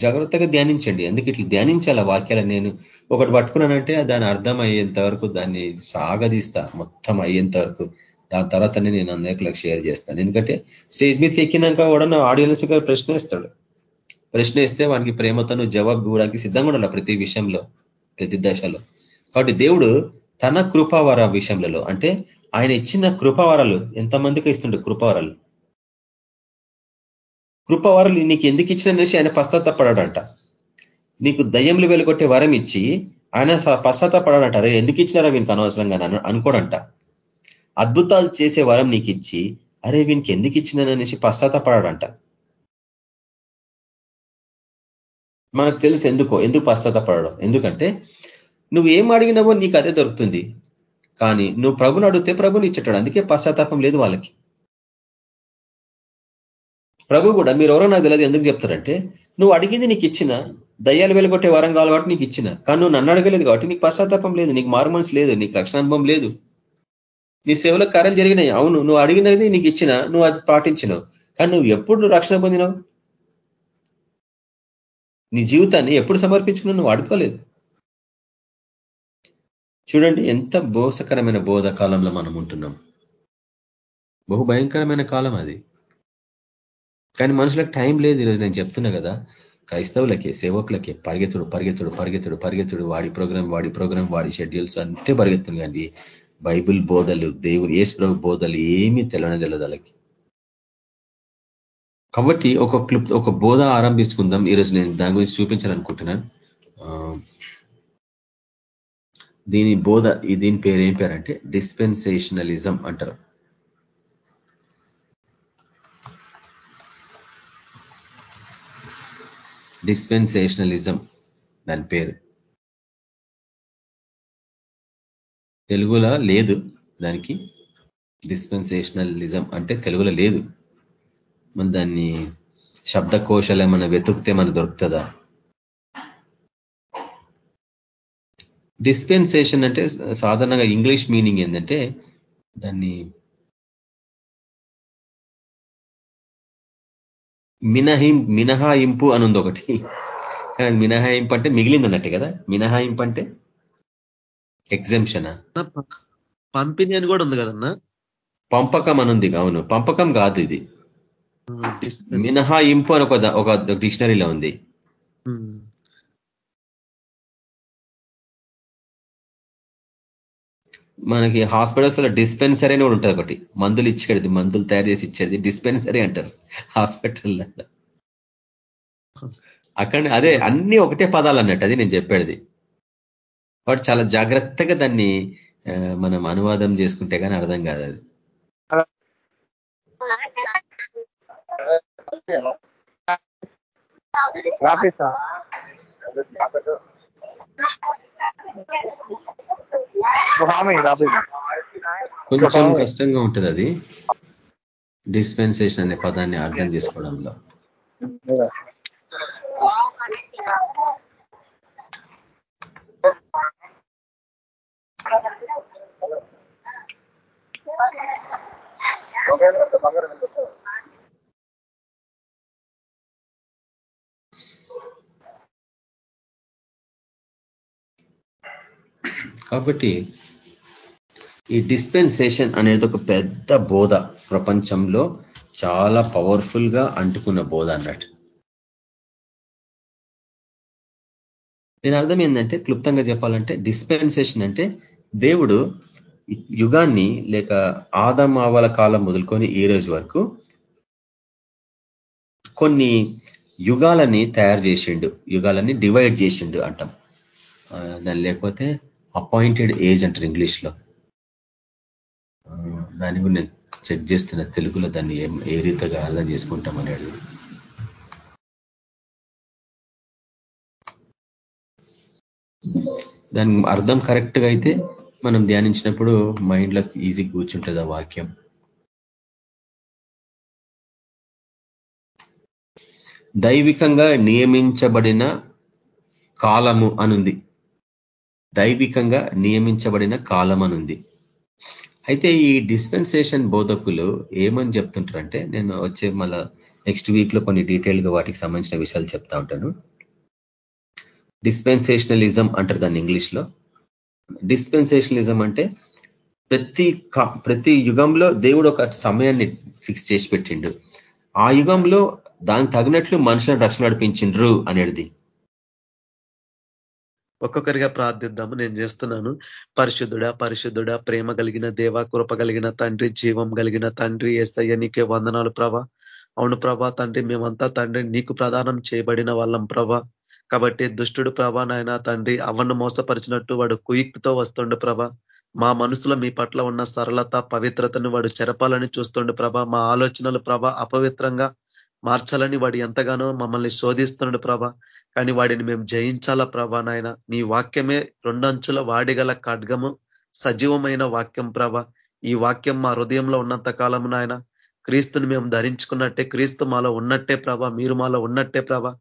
జాగ్రత్తగా ధ్యానించండి. ఎందుకు ఇట్లా ధ్యానించాల వాక్యాలు? నేను ఒకటి పట్టుకున్నానంటే దాని అర్థం అయ్యేంత వరకు దాన్ని సాగదీస్తా మొత్తం అయ్యేంత వరకు. దాని తర్వాతనే నేను అనేకలకు షేర్ చేస్తాను. ఎందుకంటే స్టేజ్ మీదకి ఎక్కినాక కూడా నా ఆడియన్స్ గారు ప్రశ్న వేస్తాడు. ప్రశ్న వేస్తే వానికి ప్రేమతో జవాబు ఇవ్వడానికి సిద్ధంగా ఉండాలి ప్రతి విషయంలో ప్రతి దశలో. కాబట్టి దేవుడు తన కృపావర విషయంలో అంటే ఆయన ఇచ్చిన కృపావరాలు ఎంతమందికి ఇస్తుండే? కృపావరాలు. కృపావరాలు నీకు ఎందుకు ఇచ్చిన అనేసి ఆయన పశ్చాత్తపడాడంట. నీకు దయ్యంలు వెలుగొట్టే వరం ఇచ్చి ఆయన పశ్చాత్తపడాడంట. అరే ఎందుకు ఇచ్చినారా వీనికి అనవసరంగా అనుకోడంట. అద్భుతాలు చేసే వరం నీకు ఇచ్చి అరే వీనికి ఎందుకు ఇచ్చినాననేసి పశ్చాత్తపడాడంట. మనకు తెలుసు ఎందుకో ఎందుకు పశ్చాత్తపడడం? ఎందుకంటే నువ్వు ఏం అడిగినావో నీకు అదే దొరుకుతుంది. కానీ నువ్వు ప్రభుని అడిగితే ప్రభుని ఇచ్చేటాడు అందుకే పశ్చాత్తాపం లేదు వాళ్ళకి. ప్రభు కూడా మీరు ఎవరో నాకు తెలియదు ఎందుకు చెప్తారంటే నువ్వు అడిగింది నీకు ఇచ్చిన దయ్యాలు వెలుగొట్టే వరం కావాలి కాబట్టి నీకు ఇచ్చిన కానీ నువ్వు నన్ను అడగలేదు కాబట్టి నీకు పశ్చాత్తాపం లేదు నీకు మారుమనసు లేదు నీకు రక్షణ అనుభవం లేదు. నీ సేవలో కార్యాలు జరిగినాయి. అవును నువ్వు అడిగినది నీకు ఇచ్చిన నువ్వు అది పాటించినావు. కానీ నువ్వు ఎప్పుడు నువ్వు రక్షణ పొందినావు? నీ జీవితాన్ని ఎప్పుడు సమర్పించుకున్నావు నువ్వు అడుకోలేదు చూడండి ఎంత బోసకరమైన బోధ కాలంలో మనం ఉంటున్నాం. బహు భయంకరమైన కాలం అది. కానీ మనుషులకు టైం లేదు ఈరోజు నేను చెప్తున్నా కదా క్రైస్తవులకే సేవకులకే పరిగెత్తుడు పరిగెత్తుడు పరిగెత్తుడు పరిగెత్తుడు వాడి ప్రోగ్రాం వాడి ప్రోగ్రాం వాడి షెడ్యూల్స్ అంతే పరిగెత్తుంది కానీ బైబిల్ బోధలు దేవుడు ఏసుప్రభు బోధలు ఏమీ తెలవని తెలియదు వాళ్ళకి. కాబట్టి ఒక క్లిప్ ఒక బోధ ఆరంభించుకుందాం. ఈరోజు నేను దాని గురించి చూపించాలనుకుంటున్నాను. దీని బోధ దీని పేరు ఏం పేరంటే డిస్పెన్సేషనలిజం అంటారు. డిస్పెన్సేషనలిజం దాని పేరు. తెలుగులో లేదు. దానికి డిస్పెన్సేషనలిజం అంటే తెలుగులో లేదు. మన దాన్ని శబ్దకోశాలు ఏమైనా వెతుకుతే మన దొరుకుతుందా? డిస్పెన్సేషన్ అంటే సాధారణంగా ఇంగ్లీష్ మీనింగ్ ఏంటంటే దాన్ని మినహిం మినహాయింపు అనుంది ఒకటి. కానీ మినహాయింపు అంటే మిగిలింది అన్నట్టే కదా? మినహాయింపు అంటే ఎగ్జంప్షనా పంపిణీ అని కూడా ఉంది కదన్నా. పంపకం అనుంది అవును. పంపకం కాదు ఇది. మినహాయింపు అని ఒక ఒక డిక్షనరీలో ఉంది. మనకి హాస్పిటల్స్లో డిస్పెన్సరీ అని కూడా ఉంటుంది ఒకటి. మందులు ఇచ్చేది మందులు తయారు చేసి ఇచ్చేది డిస్పెన్సరీ అంటారు హాస్పిటల్ అక్కడ అదే అన్ని ఒకటే పదాలు అన్నట్టు అది నేను చెప్పేది. వాటి చాలా జాగ్రత్తగా దాన్ని మనం అనువాదం చేసుకుంటే కానీ అర్థం కాదు అది. కొంచెం కష్టంగా ఉంటుంది అది. డిస్పెన్సేషన్ అనే పదాన్ని అర్థం చేసుకోవడంలో. కాబట్టి ఈ డిస్పెన్సేషన్ అనేది ఒక పెద్ద బోధ ప్రపంచంలో చాలా పవర్ఫుల్గా అంటుకున్న బోధ అన్నట్టు. దీని అర్థం ఏంటంటే క్లుప్తంగా చెప్పాలంటే డిస్పెన్సేషన్ అంటే దేవుడు యుగాన్ని లేక ఆదమావల కాలం మొదలుకొని ఈ రోజు వరకు కొన్ని యుగాలని తయారు చేసిండు. యుగాలని డివైడ్ చేసిండు అంటాం. దాని లేకపోతే అపాయింటెడ్ ఏజ్ అంటారు ఇంగ్లీష్లో. దాన్ని కూడా నేను చెక్ చేస్తున్న. తెలుగులో దాన్ని ఏ రీతిగా అర్థం చేసుకుంటాం అనేది దాని అర్థం కరెక్ట్గా అయితే మనం ధ్యానించినప్పుడు మైండ్లో ఈజీ కూర్చుంటుంది ఆ వాక్యం. దైవికంగా నియమించబడిన కాలము అనుంది. దైవికంగా నియమించబడిన కాలం అయితే ఈ డిస్పెన్సేషన్ బోధకులు ఏమని చెప్తుంటారంటే నేను వచ్చే మళ్ళా నెక్స్ట్ వీక్లో కొన్ని డీటెయిల్గా వాటికి సంబంధించిన విషయాలు చెప్తా ఉంటాను. డిస్పెన్సేషనలిజం అంటారు దాన్ని ఇంగ్లీష్లో. డిస్పెన్సేషనలిజం అంటే ప్రతి ప్రతి యుగంలో దేవుడు ఒక సమయాన్ని ఫిక్స్ చేసి పెట్టిండు. ఆ యుగంలో దానికి తగినట్లు మనుషులను రక్షణ నడిపించిండ్రు అనేది ఒక్కొక్కరిగా ప్రార్థిద్దాము. నేను చేస్తున్నాను. పరిశుద్ధుడ పరిశుద్ధుడ ప్రేమ కలిగిన దేవ కృప కలిగిన తండ్రి జీవం కలిగిన తండ్రి ఎస్ఐ నీకే వందనాలు ప్రభ. అవును ప్రభా తండ్రి మేమంతా తండ్రి నీకు ప్రదానం చేయబడిన వాళ్ళం ప్రభ. కాబట్టి దుష్టుడు ప్రభా నాయన తండ్రి అవన్ను మోసపరిచినట్టు వాడు కుయుక్తితో వస్తుండు ప్రభ. మా మనసులో మీ పట్ల ఉన్న సరళత పవిత్రతను వాడు చెరపాలని చూస్తుండు ప్రభ. మా ఆలోచనలు ప్రభ అపవిత్రంగా మార్చాలని వాడు ఎంతగానో మమ్మల్ని శోధిస్తున్నాడు ప్రభ. కానీ వాడిని మేము జయించాలా ప్రభా నాయన? నీ వాక్యమే రెండంచుల వాడిగల ఖడ్గము సజీవమైన వాక్యం ప్రభ. ఈ వాక్యం మా హృదయంలో ఉన్నంత కాలము నాయన. క్రీస్తుని మేము ధరించుకున్నట్టే క్రీస్తు మాలో ఉన్నట్టే ప్రభ. మీరు మాలో ఉన్నట్టే ప్రభ.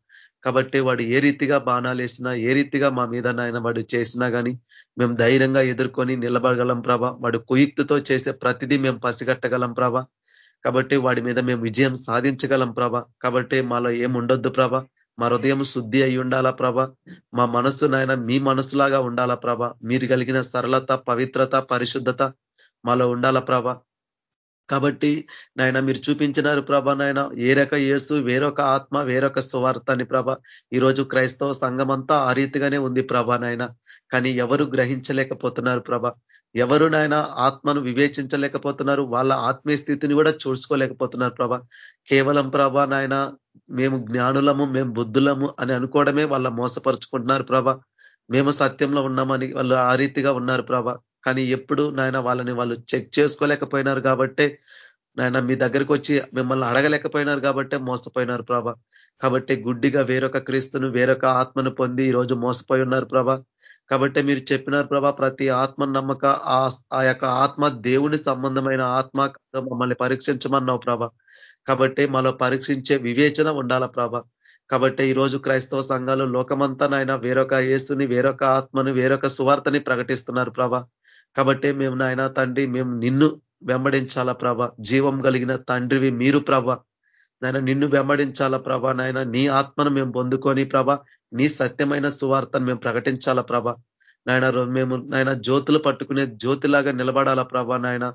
కాబట్టి వాడు ఏ రీతిగా బాణాలు వేసినా ఏ రీతిగా మా మీద నాయన వాడు చేసినా కానీ మేము ధైర్యంగా ఎదుర్కొని నిలబడగలం ప్రభ. వాడు కుయుక్తితో చేసే ప్రతిదీ మేము పసిగట్టగలం ప్రభ. కాబట్టి వాడి మీద మేము విజయం సాధించగలం ప్రభ. కాబట్టి మాలో ఏముండొద్దు ప్రభ. మా హృదయం శుద్ధి అయి ఉండాలా ప్రభ. మా మనస్సు నాయన మీ మనసులాగా ఉండాలా ప్రభ. మీరు కలిగిన సరళత పవిత్రత పరిశుద్ధత మాలో ఉండాలా ప్రభ. కాబట్టి నాయన మీరు చూపించినారు ప్రభ నాయన. ఏరొక యేసు వేరొక ఆత్మ వేరొక సువార్తని ప్రభ. ఈరోజు క్రైస్తవ సంఘం అంతా ఆ రీతిగానే ఉంది ప్రభ నాయన. కానీ ఎవరు గ్రహించలేకపోతున్నారు ప్రభ. ఎవరు నాయన ఆత్మను వివేచించలేకపోతున్నారు వాళ్ళ ఆత్మీయ స్థితిని కూడా చూసుకోలేకపోతున్నారు ప్రభ. కేవలం ప్రభ నాయన మేము జ్ఞానులము మేము బుద్ధులము అని అనుకోవడమే వాళ్ళ మోసపరుచుకుంటున్నారు ప్రభ. మేము సత్యంలో ఉన్నామని వాళ్ళు ఆ రీతిగా ఉన్నారు ప్రభ. కానీ ఎప్పుడు నాయన వాళ్ళని వాళ్ళు చెక్ చేసుకోలేకపోయినారు కాబట్టే నాయన మీ దగ్గరికి వచ్చి మిమ్మల్ని అడగలేకపోయినారు కాబట్టే మోసపోయినారు ప్రభ. కాబట్టి గుడ్డిగా వేరొక క్రీస్తును వేరొక ఆత్మను పొంది ఈరోజు మోసపోయి ఉన్నారు ప్రభా. కాబట్టి మీరు చెప్పినారు ప్రభా ప్రతి ఆత్మ నమ్మక ఆ యొక్క ఆత్మ దేవుని సంబంధమైన ఆత్మ మమ్మల్ని పరీక్షించమన్నావు ప్రభ. కాబట్టి మాలో పరీక్షించే వివేచన ఉండాల ప్రభ. కాబట్టి ఈరోజు క్రైస్తవ సంఘాలు లోకమంతా నాయన వేరొక యేసుని వేరొక ఆత్మని వేరొక సువార్తని ప్రకటిస్తున్నారు ప్రభ. కాబట్టి మేము నాయన తండ్రి మేము నిన్ను వెంబడించాలా ప్రభ. జీవం కలిగిన తండ్రివి మీరు ప్రభ. నాయన నిన్ను వెంబడించాలా ప్రభా నాయన? నీ ఆత్మను మేము పొందుకొని ప్రభా నీ సత్యమైన సువార్తను మేము ప్రకటించాలా ప్రభ? నాయన మేము నాయన జ్యోతులు పట్టుకునే జ్యోతిలాగా నిలబడాలా ప్రభా నాయన?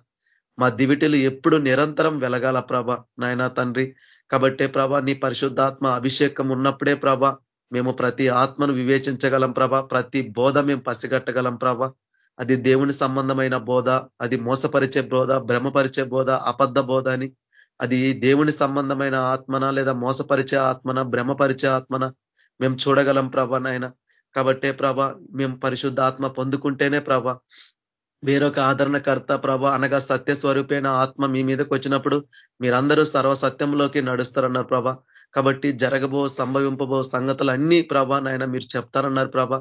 మా దివిటిలు ఎప్పుడు నిరంతరం వెలగాల ప్రభ నాయన తండ్రి. కాబట్టే ప్రభ నీ పరిశుద్ధాత్మ అభిషేకం ఉన్నప్పుడే ప్రభ మేము ప్రతి ఆత్మను వివేచించగలం ప్రభ ప్రతి బోధ మేము పసిగట్టగలం ప్రభ. అది దేవుని సంబంధమైన బోధ అది మోసపరిచే బోధ భ్రమపరిచే బోధ అబద్ధ బోధ అని అది దేవుని సంబంధమైన ఆత్మన లేదా మోసపరిచే ఆత్మన భ్రమపరిచే ఆత్మన? మేము చూడగలం ప్రభ నాయన. కాబట్టే ప్రభ మేము పరిశుద్ధ ఆత్మ పొందుకుంటేనే ప్రభ వేరొక ఆదరణకర్త ప్రభ అనగా సత్య స్వరూపైన ఆత్మ మీ మీదకి వచ్చినప్పుడు మీరందరూ సర్వసత్యంలోకి నడుస్తారన్నారు ప్రభ. కాబట్టి జరగబో సంభవింపబో సంగతులు అన్ని ప్రభ నాయన మీరు చెప్తారన్నారు ప్రభ.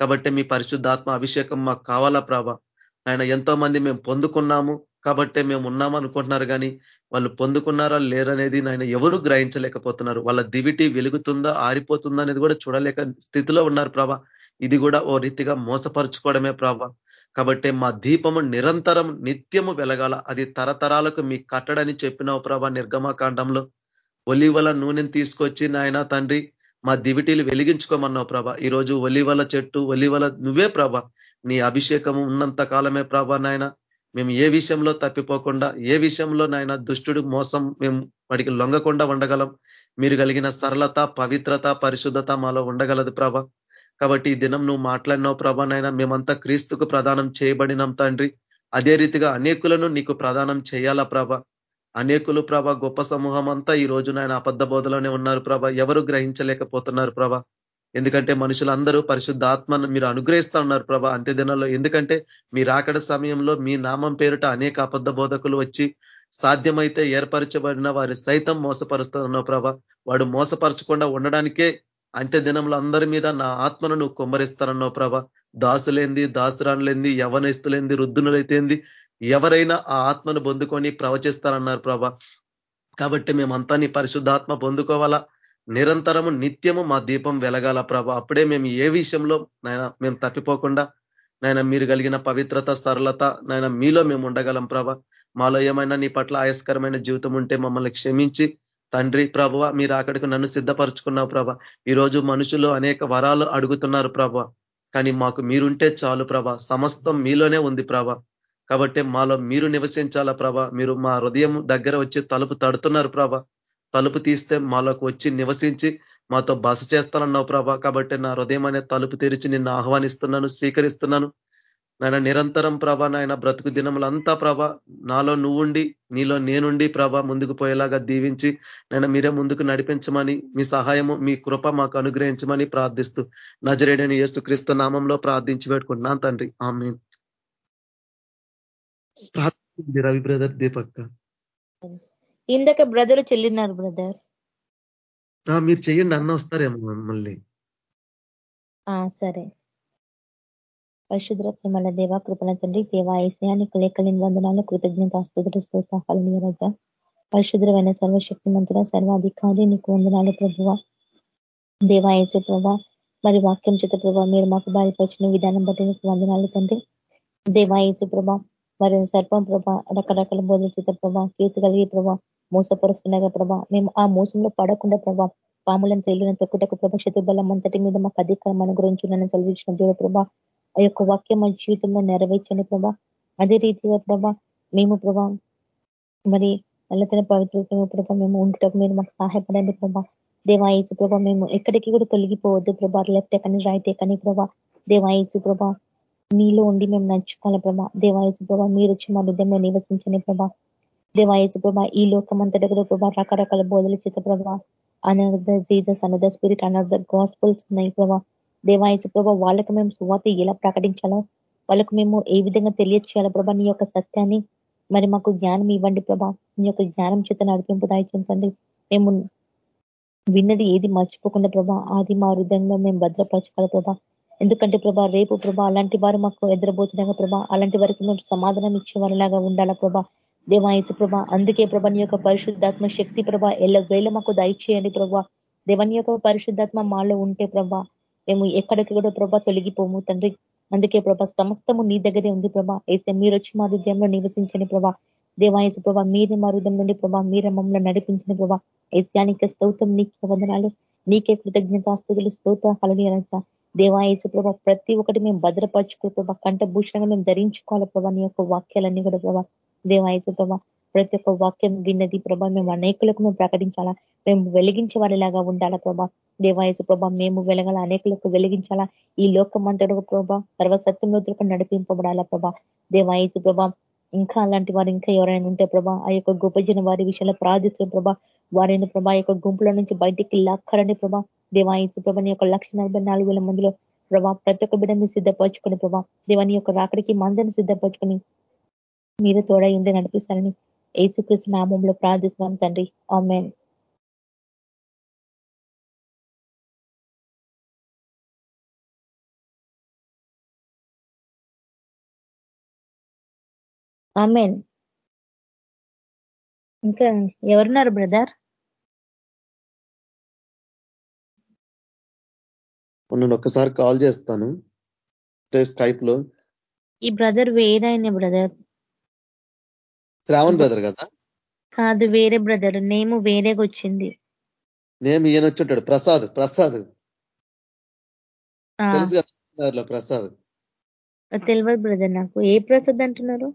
కాబట్టి మీ పరిశుద్ధాత్మ అభిషేకం మాకు కావాలా ప్రభ? ఆయన ఎంతో మంది మేము పొందుకున్నాము కాబట్టే మేము ఉన్నాము అనుకుంటున్నారు కానీ వాళ్ళు పొందుకున్నారా లేరనేది నాయన ఎవరు గ్రహించలేకపోతున్నారు. వాళ్ళ దివిటి వెలుగుతుందా ఆరిపోతుందా అనేది కూడా చూడలేక స్థితిలో ఉన్నారు ప్రభా. ఇది కూడా ఓ రీతిగా మోసపరుచుకోవడమే ప్రభా. కాబట్టి మా దీపము నిరంతరం నిత్యము వెలగాల. అది తరతరాలకు మీ కట్టడని చెప్పినావు ప్రభ నిర్గమాకాండంలో ఒలివల నూనెని తీసుకొచ్చి నాయన తండ్రి మా దివిటీలు వెలిగించుకోమన్నావు ప్రభ. ఈరోజు ఒలివల చెట్టు ఒలివల నువ్వే ప్రభ. నీ అభిషేకము ఉన్నంత కాలమే ప్రభ నాయన. మేము ఏ విషయంలో తప్పిపోకుండా ఏ విషయంలో నాయన దుష్టుడు మోసం మేము వాడికి లొంగకుండా ఉండగలం. మీరు కలిగిన సరళత పవిత్రత పరిశుద్ధత మాలో ఉండగలదు ప్రభ. కాబట్టి ఈ దినం నువ్వు మాట్లాడినావు ప్రభ నాయన మేమంతా క్రీస్తుకు ప్రదానం చేయబడినాం తండ్రి. అదే రీతిగా అనేకులను నీకు ప్రదానం చేయాలా ప్రభ. అనేకులు ప్రభ గొప్ప సమూహం అంతా ఈ రోజు నాయన అబద్ధ బోధలోనే ఉన్నారు ప్రభ. ఎవరు గ్రహించలేకపోతున్నారు ప్రభ. ఎందుకంటే మనుషులందరూ పరిశుద్ధాత్మను మీరు అనుగ్రహిస్తా ఉన్నారు ప్రభా అంత్య దినాల్లో. ఎందుకంటే మీరు రాకడ సమయంలో మీ నామం పేరుట అనేక అబద్ధ బోధకులు వచ్చి సాధ్యమైతే ఏర్పరచబడిన వారి సైతం మోసపరుస్తున్నావు ప్రభ. వాడు మోసపరచకుండా ఉండడానికే అంత్య దినంలో అందరి మీద నా ఆత్మను నువ్వు కుమ్మరిస్తానన్నావు ప్రభ. దాసులేంది దాసురానులేంది యవనస్తులేంది రుద్దునులైతేంది ఎవరైనా ఆ ఆత్మను పొందుకొని ప్రవచిస్తారన్నారు ప్రభ. కాబట్టి మేమంతా నీ పరిశుద్ధాత్మ పొందుకోవాలా? నిరంతరము నిత్యము మా దీపం వెలగాల ప్రభ. అప్పుడే మేము ఏ విషయంలో నాయన మేము తప్పిపోకుండా నాయన మీరు కలిగిన పవిత్రత సరళత నాయన మీలో మేము ఉండగలం ప్రభ. మాలో ఏమైనా నీ పట్ల ఆయస్కరమైన జీవితం ఉంటే మమ్మల్ని క్షమించి తండ్రి ప్రభ మీరు అక్కడికి నన్ను సిద్ధపరచుకున్నావు ప్రభ. ఈరోజు మనుషులు అనేక వరాలు అడుగుతున్నారు ప్రభ. కానీ మాకు మీరుంటే చాలు ప్రభ. సమస్తం మీలోనే ఉంది ప్రభ. కాబట్టి మాలో మీరు నివసించాలా ప్రభ. మీరు మా హృదయం దగ్గర వచ్చి తలుపు తడుతున్నారు ప్రభ. తలుపు తీస్తే మాలోకి వచ్చి నివసించి మాతో బస చేస్తానన్నావు ప్రభా. కాబట్టి నా హృదయం అనే తలుపు తెరిచి నిన్ను ఆహ్వానిస్తున్నాను స్వీకరిస్తున్నాను. నాయన నిరంతరం ప్రభ నాయన బ్రతుకు దినములంతా ప్రభ నాలో నువ్వుండి నీలో నేనుండి ప్రభ ముందుకు పోయేలాగా దీవించి నేను మీరే ముందుకు నడిపించమని మీ సహాయము మీ కృప మాకు అనుగ్రహించమని ప్రార్థిస్తూ నజరేడని యేసు క్రీస్తు నామంలో ప్రార్థించి పెట్టుకుంటున్నాను తండ్రి. ఆమె ప్రార్థింది రవి బ్రదర్ దీపక్క ఇందాక బ్రదర్ చెల్లినారు బ్రదర్. మీరు చెయ్యండి అన్న వస్తారేమో మళ్ళీ సరే. పరిశుద్ర ప్రేమల దేవ కృపణ తండ్రి దేవా ఏసయానికి లేఖలేని వందనాలు కృతజ్ఞత స్థుతులు స్తోత్రాలు రజ. పరిశుద్రమైన సర్వశక్తి మంతుల సర్వాధికారి నీకు వందనాలు ప్రభువ. దేవా ఏసే ప్రభా మరి వాక్యం చేత ప్రభా మీరు మాకు బాధపరిచిన విధానం బట్టి నీకు వందనాలు తండ్రి. దేవా ఏసే ప్రభా మరి సర్పం ప్రభా రకరకాల బోధల చేత ప్రభా కీర్తి కలిగి ప్రభా మోసపరుస్తున్నాగా ప్రభా. మేము ఆ మోసంలో పడకుండా ప్రభా పాములను తేలిన తొక్కుటకు ప్రభా. శత్రుబలం అంతటి మీద మాకు అధికారం అనుగ్రహించున్నానని చదివించిన దేవుడు ప్రభా ఆ యొక్క వాక్యం మా జీవితంలో నెరవేర్చండి ప్రభా. అదే రీతిగా ప్రభా మేము ప్రభా మరి నల్లతన పవిత్ర ప్రభా మేము ఉండటం మీరు మాకు సహాయపడండి ప్రభా. దేవాయసు ప్రభా మేము ఎక్కడికి కూడా తొలగిపోవద్దు ప్రభా. లెఫ్ట్ కానీ రైట్ కానీ ప్రభా. దేవాయసు ప్రభా మీలో ఉండి మేము నడుచుకోవాలి ప్రభా. దేవాయసు ప్రభా మీరు వచ్చి మా హృదయంలో నివసించని ప్రభా. దేవాయసు ప్రభా ఈ లోకం అంతటా కూడా ప్రభా రకరకాల బోధలు చేత ప్రభా another Jesus another spirit another gospels ఉన్నాయి ప్రభా. దేవాయసు ప్రభా వాళ్ళకు మేము సువాత ఎలా ప్రకటించాలో వాళ్ళకు మేము ఏ విధంగా తెలియచేయాలో ప్రభా నీ యొక్క సత్యాన్ని మరి మాకు జ్ఞానం ఇవ్వండి ప్రభా. నీ యొక్క జ్ఞానం చేత నడిపింపు దాయించండి. మేము విన్నది ఏది మర్చిపోకుండా ప్రభా ఆది మా హృదయంలో మేము భద్రపరచుకోవాలి ప్రభా. ఎందుకంటే ప్రభా రేపు ప్రభా అలాంటి వారు మాకు ఎదురబోతున్నాగా ప్రభా. అలాంటి వారికి మేము సమాధానం ఇచ్చే వారిలాగా ఉండాలా ప్రభా. దేవాయత్స ప్రభ అందుకే ప్రభా నీ యొక్క పరిశుద్ధాత్మ శక్తి ప్రభ ఎల్ల వేళ మాకు దయచేయండి ప్రభా. దేవని యొక్క పరిశుద్ధాత్మ మాలో ఉంటే ప్రభా మేము ఎక్కడికి కూడా ప్రభా తొలగిపోము తండ్రి. అందుకే ప్రభా సమస్తము నీ దగ్గరే ఉంది ప్రభా. ఏసే మీరు వచ్చి మా హృదయంలో నివసించండి ప్రభా. దేవాయచు ప్రభా మీరు మా హృదయం నుండి ప్రభా మీరే మమ్మల్ని నడిపించిన ప్రభా. ఏసియానికి స్తోత్రం నీకే వందనాలు నీకే కృతజ్ఞతాస్తుతులు స్తోత్రం కలనీయరంట దేవా ఏసు ప్రభా ప్రతి ఒక్కటి మేము భద్రపరచుకో ప్రభా కంఠభూషణంగా మేము ధరించుకోవాలి ప్రభా నీ యొక్క వాక్యాలన్నీ కూడా ప్రభా. దేవా ప్రభా ప్రతి ఒక్క వాక్యం విన్నది ప్రభా మేము అనేకులకు మేము ప్రకటించాలా? మేము వెలిగించే వారిలాగా ఉండాలా ప్రభా? దేవాయసు ప్రభా మేము వెలగల? అనేకులకు వెలిగించాలా? ఈ లోకం అంతడు ప్రభా సర్వసత్యంలో నడిపింపబడాలా ప్రభా? దేవాయసు ప్రభా ఇంకా అలాంటి వారు ఇంకా ఎవరైనా ఉంటే ప్రభా ఆ యొక్క గొప్ప జన వారి విషయంలో ప్రార్థిస్తున్న ప్రభా వారిని ప్రభా యొక్క గుంపుల నుంచి బయటికి లాక్కరని ప్రభా దేవాయించు ప్రభా యొక్క లక్ష మందిలో ప్రభా ప్రతి ఒక్క బిడ్డని సిద్ధపరచుకుని ప్రభా దేవాని యొక్క రాకడికి మందని సిద్ధపరచుకుని మీరు తోడై ఉండి నడిపిస్తారని ఏసుకృష్ణ నామంలో ప్రార్థిస్తున్నాం తండ్రి. ఆమెన్. ఆమెన్. ఇంకా ఎవరున్నారు బ్రదర్? నేను ఒక్కసారి కాల్ చేస్తాను. స్కైప్లో ఈ బ్రదర్ వేరైన బ్రదర్? శ్రావణ్ బ్రదర్ కదా? కాదు వేరే బ్రదర్. నేము వేరేగా వచ్చింది. నేమ్ ఈయన వచ్చుంటాడు ప్రసాద్ ప్రసాద్. తెలుసు కదా ప్రసాద్. తెలియదు బ్రదర్ నాకు. ఏ ప్రసాద్ అంటున్నారు?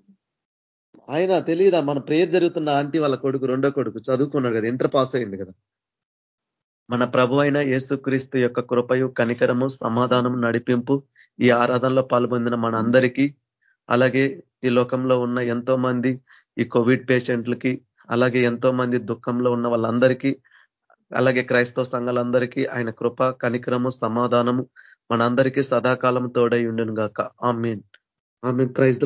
ఆయన తెలియదా మన ప్రేయర్ జరుగుతున్న ఆంటీ వాళ్ళ కొడుకు రెండో కొడుకు చదువుకున్నాడు కదా. ఇంటర్ పాస్ అయ్యింది కదా. మన ప్రభు అయిన యేసుక్రీస్తు యొక్క కృపయు కనికరము సమాధానం నడిపింపు ఈ ఆరాధనలో పాల్పొందిన మన అందరికీ అలాగే ఈ లోకంలో ఉన్న ఎంతో మంది ఈ కోవిడ్ పేషెంట్లకి అలాగే ఎంతో మంది దుఃఖంలో ఉన్న వాళ్ళందరికీ అలాగే క్రైస్తవ సంఘాలందరికీ ఆయన కృప కనికరము సమాధానము మనందరికీ సదాకాలం తోడై ఉండును గాక ఆ మీన్ ఆ మీన్ ప్రైజ్